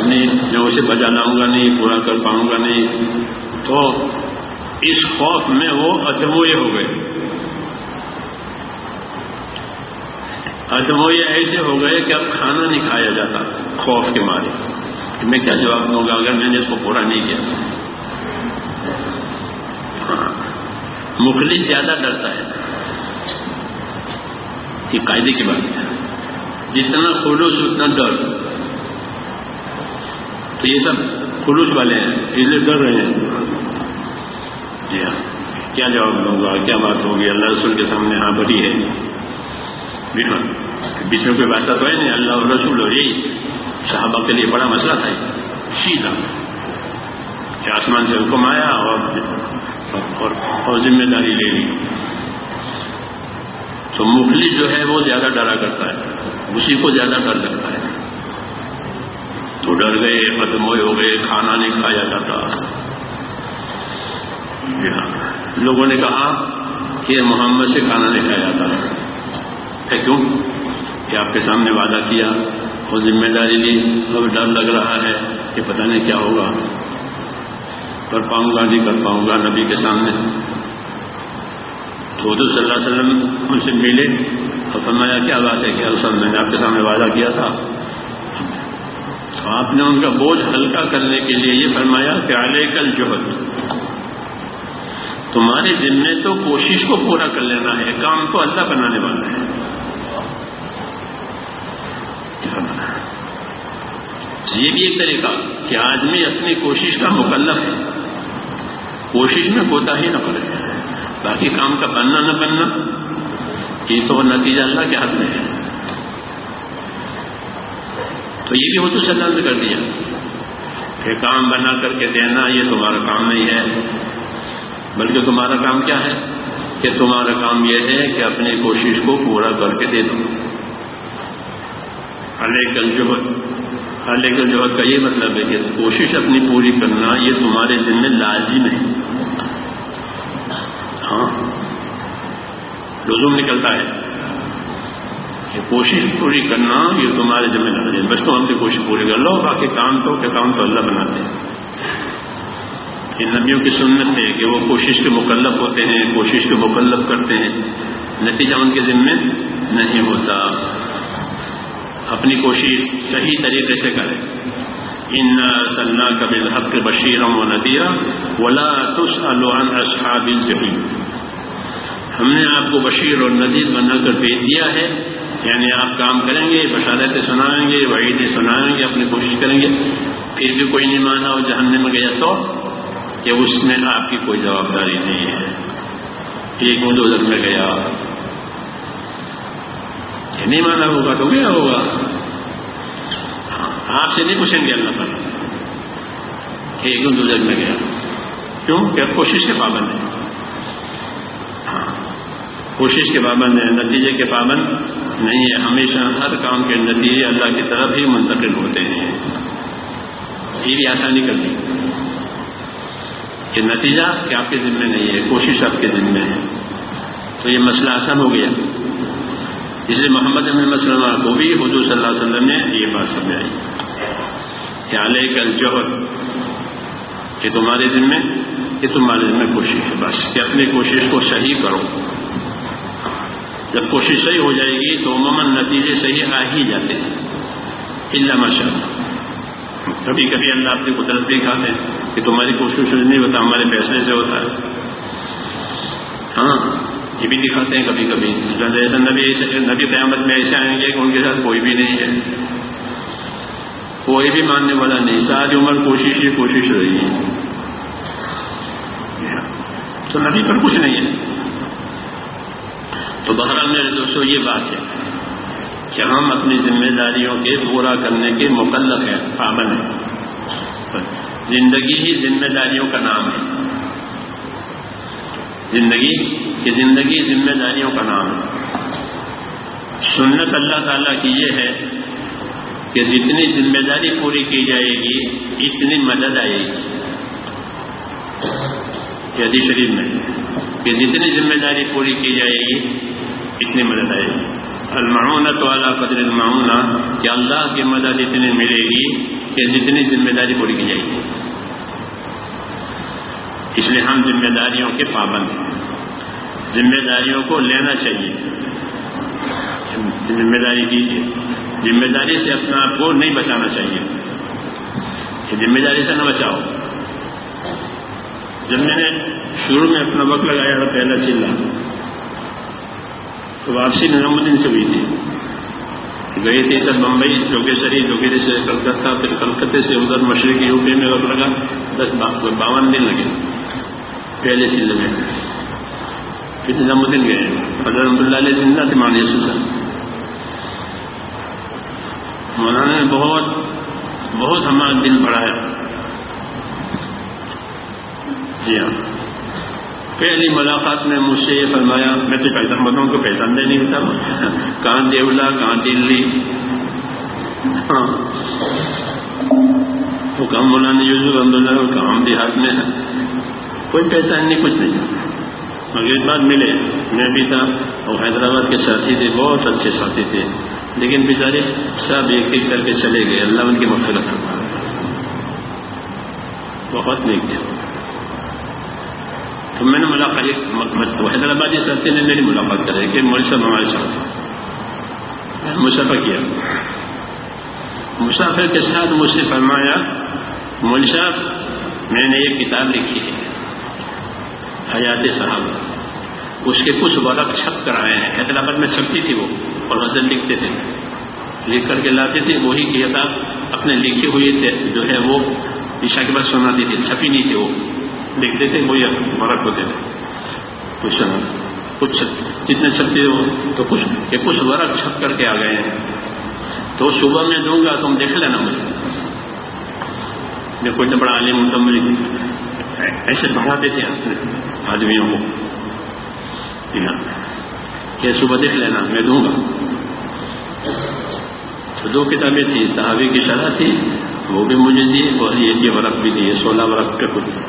نہیں میں اسے بجا لاؤں گا نہیں پورا کر پاؤں گا نہیں تو اس خوف میں وہ ادموئے ہو گئے۔ ادموئے ایسے ہو گئے کہ اب کھانا نہیں کھایا جاتا خوف کے مارے۔ کہ میں کیا جواب دوں گا اگر میں نے اس کو پورا نہیں کیا؟ ہاں۔ مخلص زیادہ ڈرتا ہے۔ یہ قاعدے کی بات ہے۔ جتنا خلوص، اتنا ڈر۔ تو یہ سب خلوص والے ہیں، اس لیے ڈر رہے ہیں۔ جی ہاں۔ کیا جواب دوں گا؟ کیا بات ہوگی؟ اللہ رسول کے سامنے ہاں بڑی ہے۔ جی ہاں۔ بیچ میں کوئی ویسا تو ہے نہیں، اللہ رسول اور یہی۔ صحابہ کے لیے بڑا مسئلہ تھا۔ سیدھا کہ آسمان سے حکم آیا اور اور ذمہ داری لے لی۔ تو مخلص جو ہے وہ زیادہ ڈرا کرتا ہے۔ اسی کو زیادہ ڈر لگتا ہے۔ تو ڈر گئے بدموئے ہو گئے، کھانا نہیں کھایا جاتا۔ جی ہاں۔ لوگوں نے کہا کہ محمد سے کھانا نہیں کھایا جاتا۔ کیوں؟ کہ آپ کے سامنے وعدہ کیا اور ذمہ داری لی۔ اب ڈر لگ رہا ہے کہ پتہ نہیں کیا ہوگا۔ کر پاؤں گا نہیں کر پاؤں گا نبی کے سامنے۔ تو حضور صلی اللہ علیہ وسلم ان سے ملے اور فرمایا، کیا بات ہے کہ اصل میں نے آپ کے سامنے وعدہ کیا تھا۔ تو آپ نے ان کا بوجھ ہلکا کرنے کے لیے یہ فرمایا کہ آلے کل جوہر تمہارے ذمے تو کوشش کو پورا کر لینا ہے، کام تو اللہ بنانے والا ہے۔ یہ بھی ایک طریقہ کہ آدمی اپنی کوشش کا مکلف ہے۔ کوشش میں کوتا ہی نہ پڑے۔ باقی کام کا بننا نہ بننا یہ تو نتیجہ اللہ کے حق میں ہے۔ تو یہ بھی حضور صلی اللہ نے کر دیا۔ کہ کام بنا کر کے دینا، یہ تمہارا کام نہیں ہے۔ بلکہ تمہارا کام کیا ہے؟ کہ تمہارا کام یہ ہے کہ اپنی کوشش کو پورا کر کے دے دو۔ کل جوہر کل جوہر کا یہ مطلب ہے کہ کوشش اپنی پوری کرنا یہ تمہارے دن میں لازم ہے۔ ہاں۔ لزوم نکلتا ہے۔ کہ کوشش پوری کرنا یہ تمہارے ذمہ دار بس تو ہم سے کوشش پوری کر لو، باقی کام تو کہ کام تو اللہ بناتے ہیں۔ ان نبیوں کی سنت ہے کہ وہ کوشش کے مکلف ہوتے ہیں، کوشش کے مکلف کرتے ہیں۔ نتیجہ ان کے ذمے نہیں ہوتا۔ اپنی کوشش صحیح طریقے سے کریں۔ ان صلاح کبل حق بشیرم و ندیرہ ولا تس العن اصحاب الجحیم ہم نے آپ کو بشیر اور ندیر بنا کر بھیج دیا ہے۔ یعنی آپ کام کریں گے، بشارتیں سنائیں گے، وعیدیں سنائیں گے، اپنی کوشش کریں گے۔ پھر بھی کوئی نہیں مانا اور جہنم گیا تو کہ اس میں آپ کی کوئی جواب داری نہیں ہے۔ ایک مدوزر میں گیا؟ نہیں مانا ہوگا تو کیا ہوگا۔ ہاں، آپ سے نہیں پوچھیں گے اللہ تعالیٰ کہ ایک دوسرے میں گیا؟ کیوں؟ کہ کوشش کے پابند ہے ہاں کوشش کے پابند ہے نتیجے کے پابند نہیں ہے ہمیشہ ہر کام کے نتیجے اللہ کی طرف ہی منتقل ہوتے ہیں۔ یہ بھی آسانی کر دی۔ کہ نتیجہ کہ آپ کے ذمے نہیں ہے، کوشش آپ کے ذمے ہے۔ تو یہ مسئلہ آسان ہو گیا۔ اس لیے محمد وسلم کو بھی حضور صلی اللہ علیہ وسلم نے یہ بات سمجھائی کہ علیہ کل جوہر کہ تمہارے دن میں کہ تمہارے دن میں کوشش ہے، بس کہ اپنی کوشش کو صحیح کرو۔ جب کوشش صحیح ہو جائے گی تو عموماً نتیجے صحیح آ ہی جاتے ہیں۔ اللہ ماشاء اللہ۔ کبھی کبھی اللہ اپنی قدرت بھی کھاتے ہیں کہ تمہاری کوشش نہیں ہوتا ہمارے پیسے سے ہوتا ہے۔ ہاں یہ بھی دکھاتے ہیں کبھی کبھی۔ جیسے نبی نبی قیامت میں ایسے آئیں گے کہ ان کے ساتھ کوئی بھی نہیں ہے۔ کوئی بھی ماننے والا نہیں۔ ساری عمر کوشش ہی کوشش رہی ہے۔ تو نبی پر کچھ نہیں ہے۔ تو بہرحال میرے دوستوں یہ بات ہے۔ کہ ہم اپنی ذمہ داریوں کے پورا کرنے کے مکلف ہیں، پابند ہیں۔ زندگی ہی ذمہ داریوں کا نام ہے۔ زندگی کی زندگی ذمہ داریوں کا نام ہے۔ سنت اللہ تعالیٰ کی یہ ہے کہ جتنی ذمہ داری پوری کی جائے گی، اتنی مدد آئے گی۔ یدی شریف میں کہ جتنی ذمہ داری پوری کی جائے گی، اتنی مدد آئے گی۔ المعونت والا قدر المعونہ کہ اللہ کی مدد اتنی ملے گی کہ جتنی ذمہ داری پوری کی جائے گی۔ اس لیے ہم ذمہ داریوں کے پابند ہیں۔ ذمہ داریوں کو لینا چاہیے۔ ذمہ داری دیجیے۔ ذمہ داری سے اپنا آپ کو نہیں بچانا چاہیے۔ ذمہ داری سے نہ بچاؤ۔ جب میں نے شروع میں اپنا وقت لگایا تھا، پہلا چلا تو واپسی نظام الدین سے ہوئی تھی۔ گئی تھی سر بمبئی جوگیشری جوگیری سے کلکتہ، پھر کلکتے سے ادھر مشرقی یو پی میں وقت لگا، دس باون دن لگے۔ پہلے سیزن میں۔ پھر نظام الدین گئے۔ حضرت رحمۃ اللہ علیہ زندہ تھے مان سر مولانا نے بہت بہت ہمارا دل پڑھایا جی ہاں۔ پہلی ملاقات میں مجھ سے یہ فرمایا، میں تو پیسہ بتاؤں کو پہچاننے نہیں ہوتا، کہاں دیولا، کہاں دلی؟ ہاں۔ وہ کام مولانا یوزف الحمد اللہ کام دیہات میں ہے کوئی پہچان نہیں، کچھ نہیں۔ مگر بعد ملے۔ میں بھی تھا اور حیدرآباد کے ساتھی تھے، بہت اچھے ساتھی تھے۔ لیکن بیچارے سب ایک ایک کر کے چلے گئے۔ اللہ ان کی مفرت بہت نہیں کیا تو میں نے ملاقات حیدرآبادی ساتھی نے میری ملاقات کرائی کہ مول صاحب ہمارے ساتھ مسافہ کیا۔ مسافر کے ساتھ مجھ سے فرمایا، مول صاحب، میں نے ایک کتاب لکھی ہے، حیات صاحب اس کے کچھ ورق چھپ کر آئے ہیں۔ حیدرآباد میں چھپتی تھی وہ، اور غزل لکھتے تھے۔ لکھ کر کے لاتے تھے، وہی کتاب اپنے لکھے ہوئے تھے، جو ہے وہ عشا کے بعد سناتی تھی، چھپی نہیں تھی وہ۔ لکھتے تھے وہی ورق ہوتے تھے۔ کچھ کچھ جتنے چھپتے ہو تو کچھ کہ کچھ ورق چھپ کر کے آ گئے ہیں۔ تو صبح میں دوں گا تم دیکھ لینا۔ مجھے میں کوئی بڑا عالم متمل ایسے بڑھاتے تھے آدمیوں کو۔ جی ہاں۔ کہ صبح دیکھ لینا، میں دوں گا۔ تو دو کتابیں تھیں صحابی کی شرح تھی، وہ بھی مجھے دی اور یہ ورق بھی دیے سولہ ورق کے کچھ۔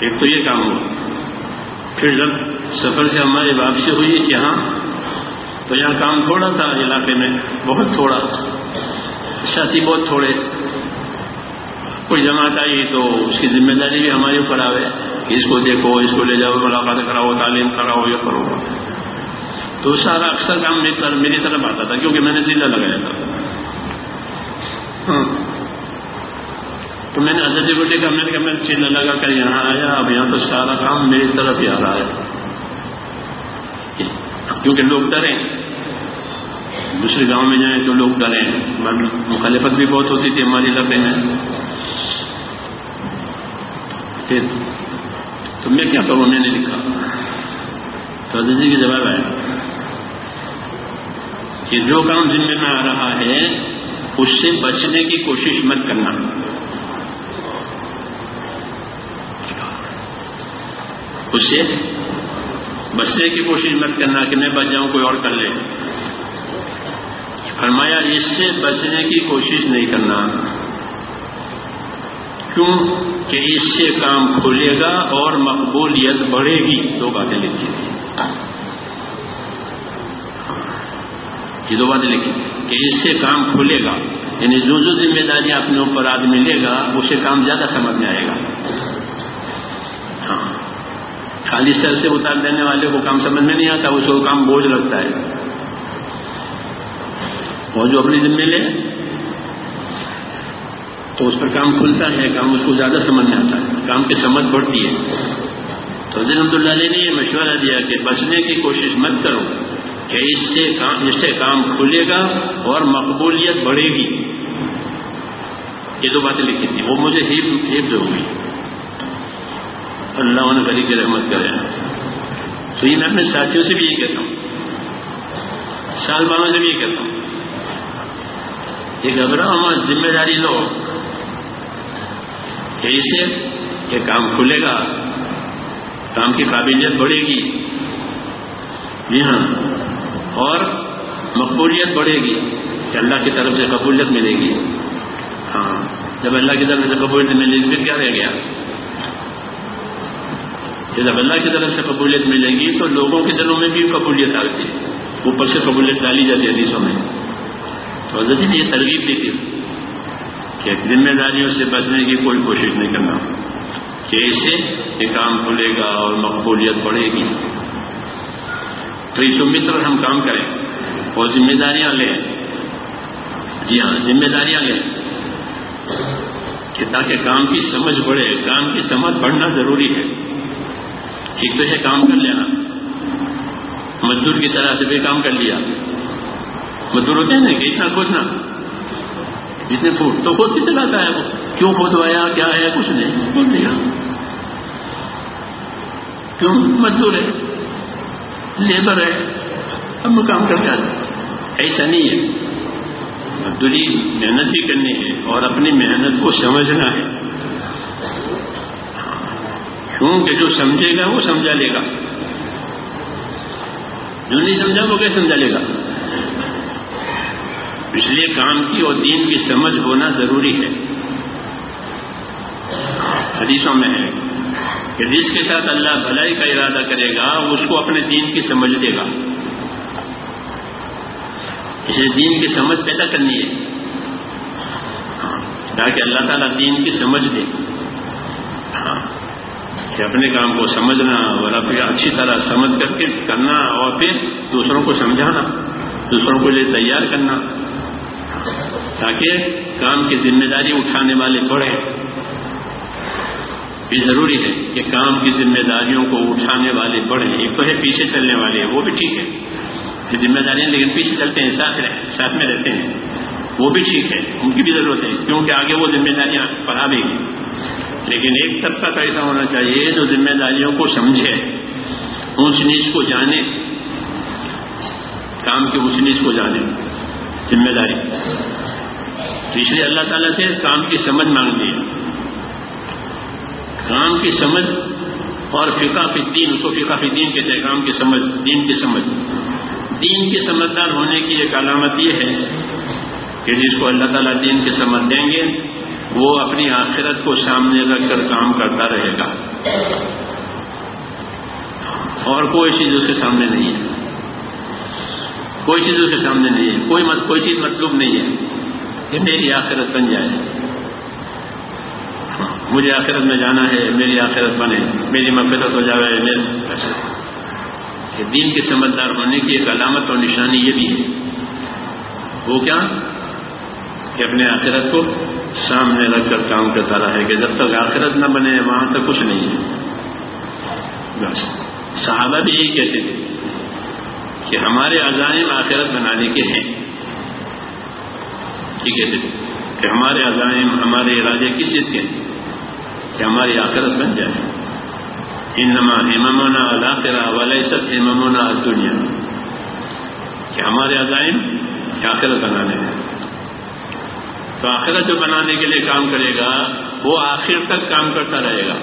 ایک تو یہ کام ہوا۔ پھر جب سفر سے ہماری واپسی ہوئی یہاں، تو یہاں کام تھوڑا تھا، علاقے میں بہت تھوڑا۔ ساتھی بہت تھوڑے۔ کوئی جماعت آئی تو اس کی ذمہ داری بھی ہمارے اوپر آئے کہ اس کو دیکھو، اس کو لے جاؤ، ملاقات کراؤ، تعلیم کراؤ، یہ کرو۔ تو سارا اکثر کام میری طرف میری طرف آتا تھا، کیونکہ میں نے ضلع لگایا تھا۔ ہاں۔ تو میں نے حضرت گوٹے کا میں نے کہا، میں چیلا لگا کر یہاں آیا، اب یہاں تو سارا کام میری طرف ہی آ رہا ہے۔ کیونکہ لوگ ڈریں۔ دوسرے گاؤں میں جائیں تو لوگ ڈریں۔ مخالفت بھی بہت ہوتی تھی ہماری علاقے میں۔ پھر تو میں کیا کروں؟ میں نے لکھا۔ تو جی کی جواب ہے کہ جو کام ذمے میں آ رہا ہے، اس سے بچنے کی کوشش مت کرنا۔ اس سے بچنے کی کوشش مت کرنا کہ میں بچ جاؤں، کوئی اور کر لے۔ فرمایا، اس سے بچنے کی کوشش نہیں کرنا۔ کیوں کہ اس سے کام کھلے گا اور مقبولیت بڑھے گی؟ دو باتیں لکھی یہ دو باتیں لکھی کہ اس سے کام کھلے گا یعنی جو جو ذمہ داری اپنے اوپر آدمی لے گا، اسے کام زیادہ سمجھ میں آئے گا۔ ہاں۔ خالی سر سے اتار دینے والے کو کام سمجھ میں نہیں آتا، اس کو کام بوجھ لگتا ہے۔ وہ جو اپنی ذمہ لے، تو اس پر کام کھلتا ہے، کام اس کو زیادہ سمجھ میں آتا ہے۔ کام کی سمجھ بڑھتی ہے۔ تو حضرت اللہ علیہ نے یہ مشورہ دیا کہ بچنے کی کوشش مت کرو کہ اس سے کام اس سے کام کھلے گا اور مقبولیت بڑھے گی۔ یہ دو باتیں لکھی تھی وہ مجھے ہیپ جو ہوئی۔ اللہ نے غریب کی رحمت کرے۔ تو یہ میں اپنے ساتھیوں سے بھی یہ کہتا ہوں۔ سال بانوں سے بھی یہ کہتا ہوں۔ یہ گھبراہ ہمارا ذمہ داری لو۔ کہ اسے یہ کام کھلے گا۔ کام کی قابلیت بڑھے گی۔ جی ہاں۔ اور مقبولیت بڑھے گی۔ کہ اللہ کی طرف سے قبولیت ملے گی۔ ہاں۔ جب اللہ کی طرف سے قبولیت ملے گی، پھر کیا رہ گیا؟ جب اللہ کی طرف سے قبولیت ملے گی تو لوگوں کے دلوں میں بھی قبولیت آتی ہے۔ اوپر سے قبولیت ڈالی جاتی ہے حدیثوں میں۔ تو حضرت نے یہ ترغیب دی تھی کہ ذمہ داریوں سے بچنے کی کوئی کوشش نہیں کرنا۔ کہ اسے یہ کام کھلے گا اور مقبولیت بڑھے گی۔ تو اس امید پر ہم کام کریں۔ اور ذمہ داریاں لیں۔ جی ہاں ذمہ داریاں لیں۔ کہ تاکہ کام کی سمجھ بڑھے، کام کی سمجھ بڑھنا ضروری ہے۔ ایک تو کام کر لینا مزدور کی طرح سے بھی کام کر لیا۔ مزدور ہوتے ہیں نا، کہ اتنا کھودنا جتنے فوٹ تو خود کتنا چلاتا ہے وہ؟ کیوں کھودوایا کیا ہے؟ کچھ نہیں کھود لیا کیوں؟ مزدور ہے، لیبر ہے۔ ہم کام کر کے آتے ایسا نہیں ہے۔ مزدوری محنت بھی کرنی ہے اور اپنی محنت کو سمجھنا ہے۔ کیونکہ جو سمجھے گا وہ سمجھا لے گا۔ جو نہیں سمجھا وہ کیا سمجھا لے گا؟ اس لیے کام کی اور دین کی سمجھ ہونا ضروری ہے۔ حدیثوں میں ہے کہ جس کے ساتھ اللہ بھلائی کا ارادہ کرے گا، اس کو اپنے دین کی سمجھ دے گا۔ اسے دین کی سمجھ پیدا کرنی ہے۔ ہاں، تاکہ اللہ تعالیٰ دین کی سمجھ دے۔ ہاں۔ کہ اپنے کام کو سمجھنا اور اپنے اچھی طرح سمجھ کر کے کرنا اور پھر دوسروں کو سمجھانا، دوسروں کو لیے تیار کرنا، تاکہ کام کی ذمہ داری اٹھانے والے پڑھیں یہ ضروری ہے کہ کام کی ذمہ داریوں کو اٹھانے والے بڑھیں، ایک تو ہے پیچھے چلنے والے، وہ بھی ٹھیک ہے۔ ذمہ داریاں لیکن پیچھے چلتے ہیں، ساتھ رہے ساتھ میں رہتے ہیں۔ وہ بھی ٹھیک ہے، ان کی بھی ضرورت ہے، کیونکہ آگے وہ ذمہ داریاں پڑھا بھی گی لیکن ایک طبقہ تو ایسا ہونا چاہیے جو ذمہ داریوں کو سمجھے، اونچ نیچ کو جانے، کام کی اونچ نیچ کو جانے، ذمہ داری۔ اس لیے اللہ تعالیٰ سے کام کی سمجھ مانگ دی کام کی سمجھ اور فقہ فی دین اس کو فقہ فی دین کہتے ہیں، کام کی سمجھ، دین کی سمجھ۔ دین کی سمجھدار ہونے کی ایک علامت یہ ہے کہ جس کو اللہ تعالیٰ دین کی سمجھ دیں گے وہ اپنی آخرت کو سامنے رکھ کر کام کرتا رہے گا۔ اور کوئی چیز اس کے سامنے نہیں ہے۔ کوئی چیز اس کے سامنے نہیں ہے۔ کوئی مت، کوئی چیز مطلوب نہیں ہے۔ کہ میری آخرت بن جائے۔ مجھے آخرت میں جانا ہے، میری آخرت بنے۔ میری مقدت ہو جائے دین کے سمجھدار ہونے کی ایک علامت اور نشانی یہ بھی ہے۔ وہ کیا؟ کہ اپنے آخرت کو سامنے رکھ کر کام کرتا رہے کہ جب تک آخرت نہ بنے وہاں تک کچھ نہیں ہے۔ بس۔ صحابہ بھی یہی کہتے تھے کہ ہمارے عزائم آخرت بنانے کے ہیں۔ یہ کہتے تھے کہ ہمارے عزائم، ہمارے ارادے کس چیز کے ہیں؟ کہ ہماری آخرت بن جائے۔ انما امامنا الآخرہ والا سب امامنا دنیا کہ ہمارے عزائم آخرت بنانے ہیں۔ تو آخرت جو بنانے کے لیے کام کرے گا، وہ آخر تک کام کرتا رہے گا۔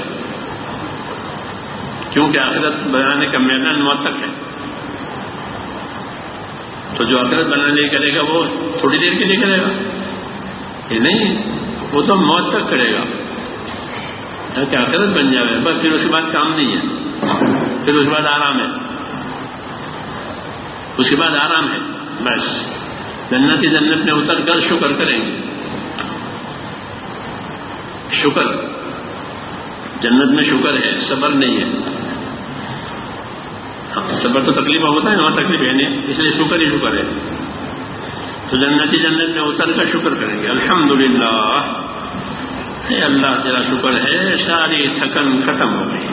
کیونکہ آخرت بنانے کا میدان موت تک ہے۔ تو جو آخرت بنانے کرے گا، وہ تھوڑی دیر کے لیے کرے گا۔ یہ نہیں وہ تو موت تک کرے گا۔ یعنی کہ آخرت بن جائے، بس پھر اس کے بعد کام نہیں ہے۔ پھر اس کے بعد آرام ہے۔ اس کے بعد آرام ہے۔ بس۔ جنت ہی جنت میں اتر کر شکر کریں گے۔ شکر۔ جنت میں شکر ہے، صبر نہیں ہے۔ ہاں، صبر تو تکلیف ہوتا ہے، وہاں تکلیف ہے نہیں، اس لیے شکر ہی شکر ہے۔ تو جنتی جنت میں اتر کر شکر کریں گے۔ الحمد للہ اللہ، تیرا شکر ہے، ساری تھکن ختم ہو گئی۔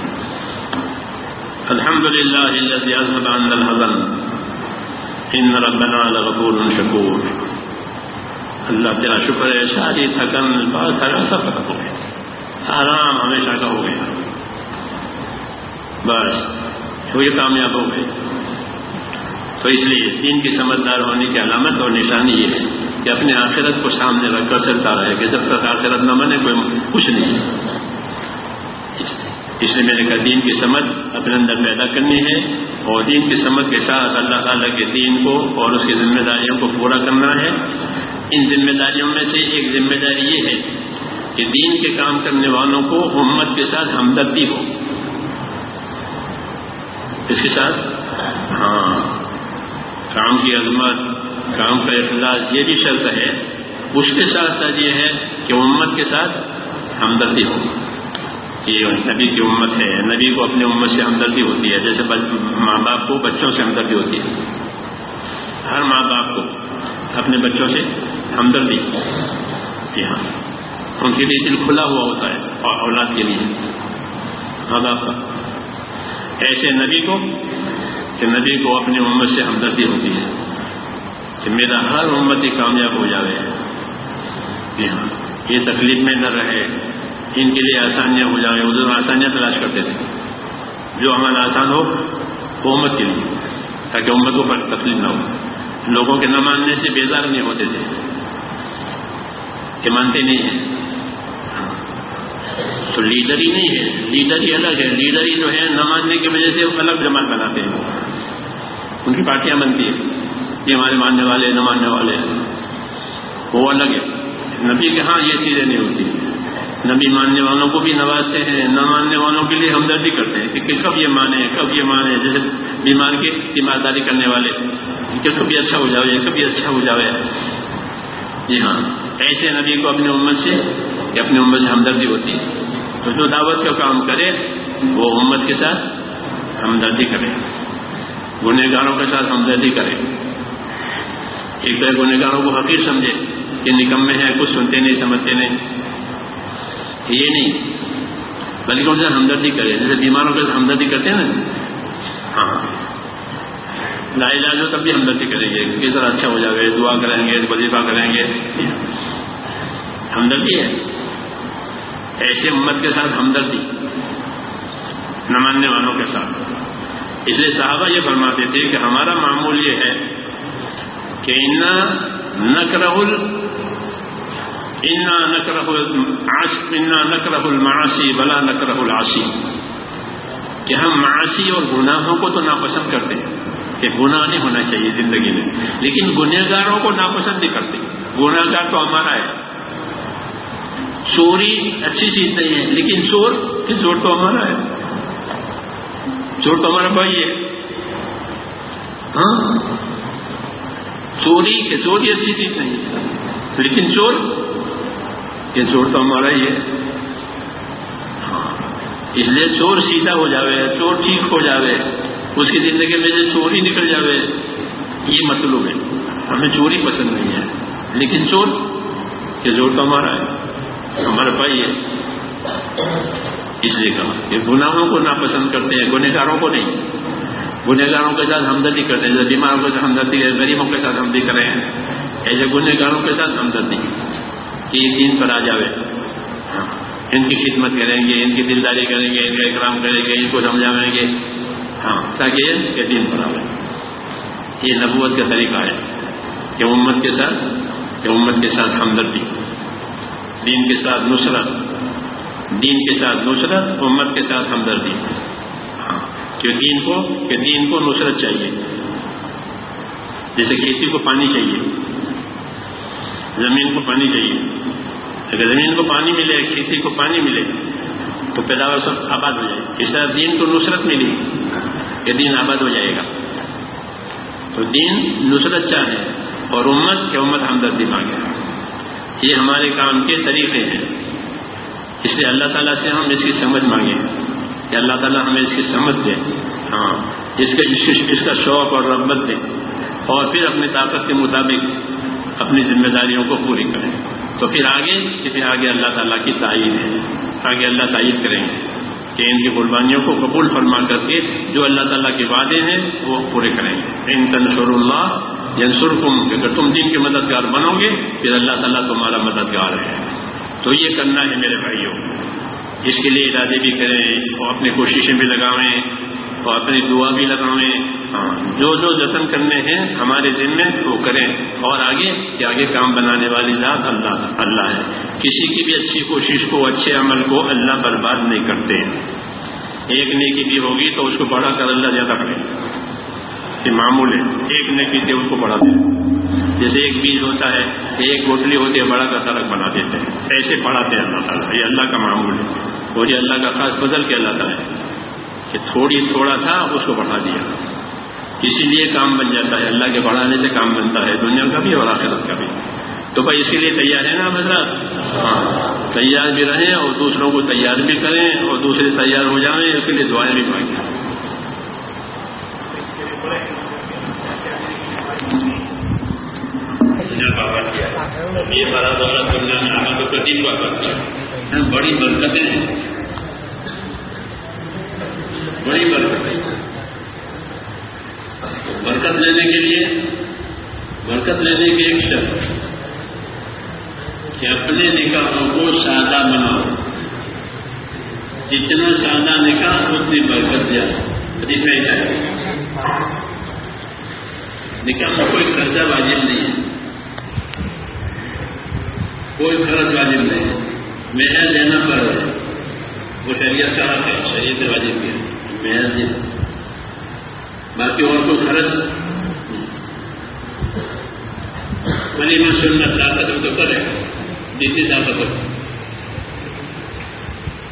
الحمد للہ الحزن ان ربنا لغفور شکور۔ اللہ تیرا شکر ہے، ساری تھکن، بہت طرح سب ختم ہو گیا۔ آرام ہمیشہ کا ہو گیا۔ بس وہ یہ کامیاب ہو گئے۔ تو اس لیے دین کی سمجھدار ہونے کی علامت اور نشانی یہ ہے کہ اپنے آخرت کو سامنے رکھ کر چلتا رہے کہ جب تک آخرت نہ بنے کوئی کچھ نہیں۔ اس لیے میرے کہا دین کی سمجھ اپنے اندر پیدا کرنی ہے اور دین کی سمجھ کے ساتھ اللہ تعالیٰ کے دین کو اور اس کی ذمہ داریوں کو پورا کرنا ہے۔ ان ذمہ داریوں میں سے ایک ذمہ داری یہ ہے کہ دین کے کام کرنے والوں کو امت کے ساتھ ہمدردی ہو۔ اس کے ساتھ؟ ہاں۔ کام کی عظمت، کام کا اخلاص، یہ بھی شرط ہے۔ اس کے ساتھ ساتھ یہ ہے کہ امت کے ساتھ ہمدردی ہو۔ یہ نبی کی امت ہے۔ نبی کو اپنی امت سے ہمدردی ہوتی ہے۔ جیسے ماں باپ کو بچوں سے ہمدردی ہوتی ہے۔ ہر ماں باپ کو اپنے بچوں سے ہمدردی۔ جی ہاں۔ ان کے لیے دل کھلا ہوا ہوتا ہے اور اولاد کے لیے۔ کا؟ ایسے نبی کو کہ نبی کو اپنی امت سے ہمدردی ہوتی ہے کہ میرا ہر امت ہی کامیاب ہو جائے جی ہاں۔ یہ تکلیف میں نہ رہے۔ ان کے لیے آسانیاں ہو جائیں ادھر آسانیاں تلاش کرتے تھے۔ جو ہمارا آسان ہو، وہ امت کے لیے۔ تاکہ امت کو تکلیف نہ ہو۔ لوگوں کے نہ ماننے سے بیزار نہیں ہوتے تھے، کہ مانتے نہیں ہیں۔ تو لیڈر ہی نہیں ہے لیڈر ہی الگ ہے۔ لیڈر ہی جو ہے نہ ماننے کی وجہ سے الگ جماعت بناتے ہیں۔ ان کی پارٹیاں بنتی ہیں، یہ ہمارے ماننے والے، نہ ماننے والے۔ وہ الگ ہے نبی کے ہاں یہ چیزیں نہیں ہوتی نبی ماننے والوں کو بھی نوازتے ہیں، نہ ماننے والوں کے لیے ہمدردی کرتے ہیں کہ کب یہ مانے، کب یہ مانے، جیسے بیمار کی تیمارداری کرنے والے، کہ کبھی اچھا ہو جاؤ کبھی اچھا ہو جاؤ جی ہاں ایسے نبی کو اپنی امت سے کہ اپنی امت سے ہمدردی ہوتی ہے۔ تو جو دعوت کا کام کرے، وہ امت کے ساتھ ہمدردی کرے۔ گنہگاروں کے ساتھ ہمدردی کرے۔ ایک طرح گنہگاروں کو حقیق سمجھے۔ کہ نکمے ہیں، کچھ سنتے نہیں، سمجھتے نہیں۔ یہ نہیں۔ بلکہ ان سے ہمدردی کرے جیسے بیماروں کے ہمدردی کرتے ہیں نا۔ ہاں۔ لا علاج ہو تب بھی ہمدردی کریں گے کس طرح اچھا ہو جائے دعا کریں گے، وظیفہ کریں گے۔ ہمدردی ہے۔ ایسے امت کے ساتھ ہمدردی، نہ ماننے والوں کے ساتھ۔ اس لیے صحابہ یہ فرماتے تھے کہ ہمارا معمول یہ ہے کہ ان نقرہ انا نقرہ المعاصی، بلا نقرہ العاصی۔ کہ ہم معاشی اور گناہوں کو تو ناپسند کرتے ہیں، کہ گناہ نہیں ہونا چاہیے زندگی میں۔ لیکن گنہگاروں کو ناپسند نہیں کرتے۔ گناگار تو ہمارا ہے۔ چوری اچھی چیز نہیں ہے، لیکن چور کہ چور تو ہمارا ہے۔ چور تو ہمارا بھائی ہے۔ ہاں؟ چوری کہ چوری اچھی چیز نہیں ہے لیکن چور، یہ چور تو ہمارا ہی ہے۔ ہاں، اس لیے چور سیدھا ہو جاوے، چور ٹھیک ہو جاوے۔ اس کی زندگی میں سے چور ہی نکل جاوے، یہ مطلب ہے۔ ہمیں چوری پسند نہیں ہے۔ لیکن چور، یہ چور تو ہمارا ہے۔ ہمارا بھائی ہے۔ اس لیے کہا۔ کہ گناہوں کو ناپسند کرتے ہیں، گنہگاروں کو نہیں۔ گنہگاروں کے ساتھ ہمدردی کرتے ہیں بیماروں کے ساتھ ہمدردی غریبوں کے ساتھ ہمدردی کریں ایسے گنہگاروں کے ساتھ ہمدردی کہ یہ دین پر آ جاوے۔ ہاں، ان کی خدمت کریں گے، ان کی دلداری کریں گے، ان کا اکرام کریں گے، ان کو سمجھاویں گے۔ ہاں تاکہ یہ دین پر آئے یہ نبوت کا طریقہ ہے کہ امت کے ساتھ، کہ امت کے ساتھ ہمدردی۔ دین کے ساتھ نصرت۔ دین کے ساتھ نصرت، امت کے ساتھ ہمدردی۔ کہ دین کو کہ دین کو نصرت چاہیے۔ جیسے کھیتی کو پانی چاہیے۔ زمین کو پانی چاہیے۔ اگر زمین کو پانی ملے، کھیتی کو پانی ملے، تو پیداوار سب آباد ہو جائے۔ اس طرح دین کو نصرت ملی کہ دین آباد ہو جائے گا۔ تو دین نصرت چاہے اور امت کے امت ہمدردی مانگے یہ ہمارے کام کے طریقے ہیں۔ اس لیے اللہ تعالیٰ سے ہم اس کی سمجھ مانگیں۔ کہ اللہ تعالیٰ ہمیں اس کی سمجھ دے۔ ہاں اس کے اس کا شوق اور رغبت دے۔ اور پھر اپنی طاقت کے مطابق اپنی ذمہ داریوں کو پوری کریں۔ تو پھر آگے پھر آگے اللہ تعالیٰ کی تعین ہے۔ آگے اللہ تعین کریں گے کہ ان کی قربانیوں کو قبول فرما کر کے جو اللہ تعالیٰ کے وعدے ہیں، وہ پورے کریں گے۔ ان تنشور اللہ ینسر کم اگر تم دین کے مددگار بنو گے، پھر اللہ تعالیٰ تمہارا مددگار ہے۔ تو یہ کرنا ہے میرے بھائیوں۔ اس کے لیے ارادے بھی کریں اور اپنی کوششیں بھی لگاویں اور اپنی دعا بھی لگاویں۔ ہاں جو جو جتن کرنے ہیں ہمارے دن میں وہ کریں۔ اور آگے کہ آگے کام بنانے والی ذات اللہ اللہ ہے۔ کسی کی بھی اچھی کوشش کو، اچھے عمل کو اللہ برباد نہیں کرتے۔ ایک نیکی بھی ہوگی تو اس کو بڑھا کر اللہ زیادہ کرے۔ یہ معمول ہے۔ ایک نیکی تھے اس کو بڑھا دے جیسے ایک بیج ہوتا ہے، ایک گوٹلی ہوتی ہے، بڑا کا سڑک بنا دیتے ہیں۔ ایسے بڑھاتے ہیں اللہ تعالیٰ۔ یہ اللہ کا معمول ہے۔ اور یہ اللہ کا خاص بدل کے اللہ تعالیٰ کہ تھوڑی تھوڑا تھا، اس کو بڑھا دیا۔ اسی لیے کام بن جاتا ہے۔ اللہ کے بڑھانے سے کام بنتا ہے۔ دنیا کا بھی اور آخرت کا بھی۔ تو بھائی اسی لیے تیار ہے نا حضرت ہاں۔ تیار بھی رہیں اور دوسروں کو تیار بھی کریں اور دوسرے تیار ہو جائیں، اس کے لیے دعائیں بھی مانگیں۔ یہ بڑا دورہ دنیا میں آنا تو کٹی ہوا کرتا بڑی برکتیں ہیں۔ بڑی برکتیں برکت لینے کے لیے، برکت لینے کی ایک شرط کہ اپنے نکاحوں کو سادہ بناؤ۔ جتنا سادہ نکاح، اتنی برکت دیا۔ حدیث میں ایسا ہے۔ نکاح میں کوئی خرچہ واجب نہیں ہے۔ کوئی خرچ واجب نہیں ہے۔ محل لینا پڑ رہا ہے۔ وہ شریعت کا حق ہے، شریعت واجب کیا محل دینا۔ باقی اور کوئی خرچ ولی میں سننا طاقت ہو تو کرے جتنی طاقت ہو۔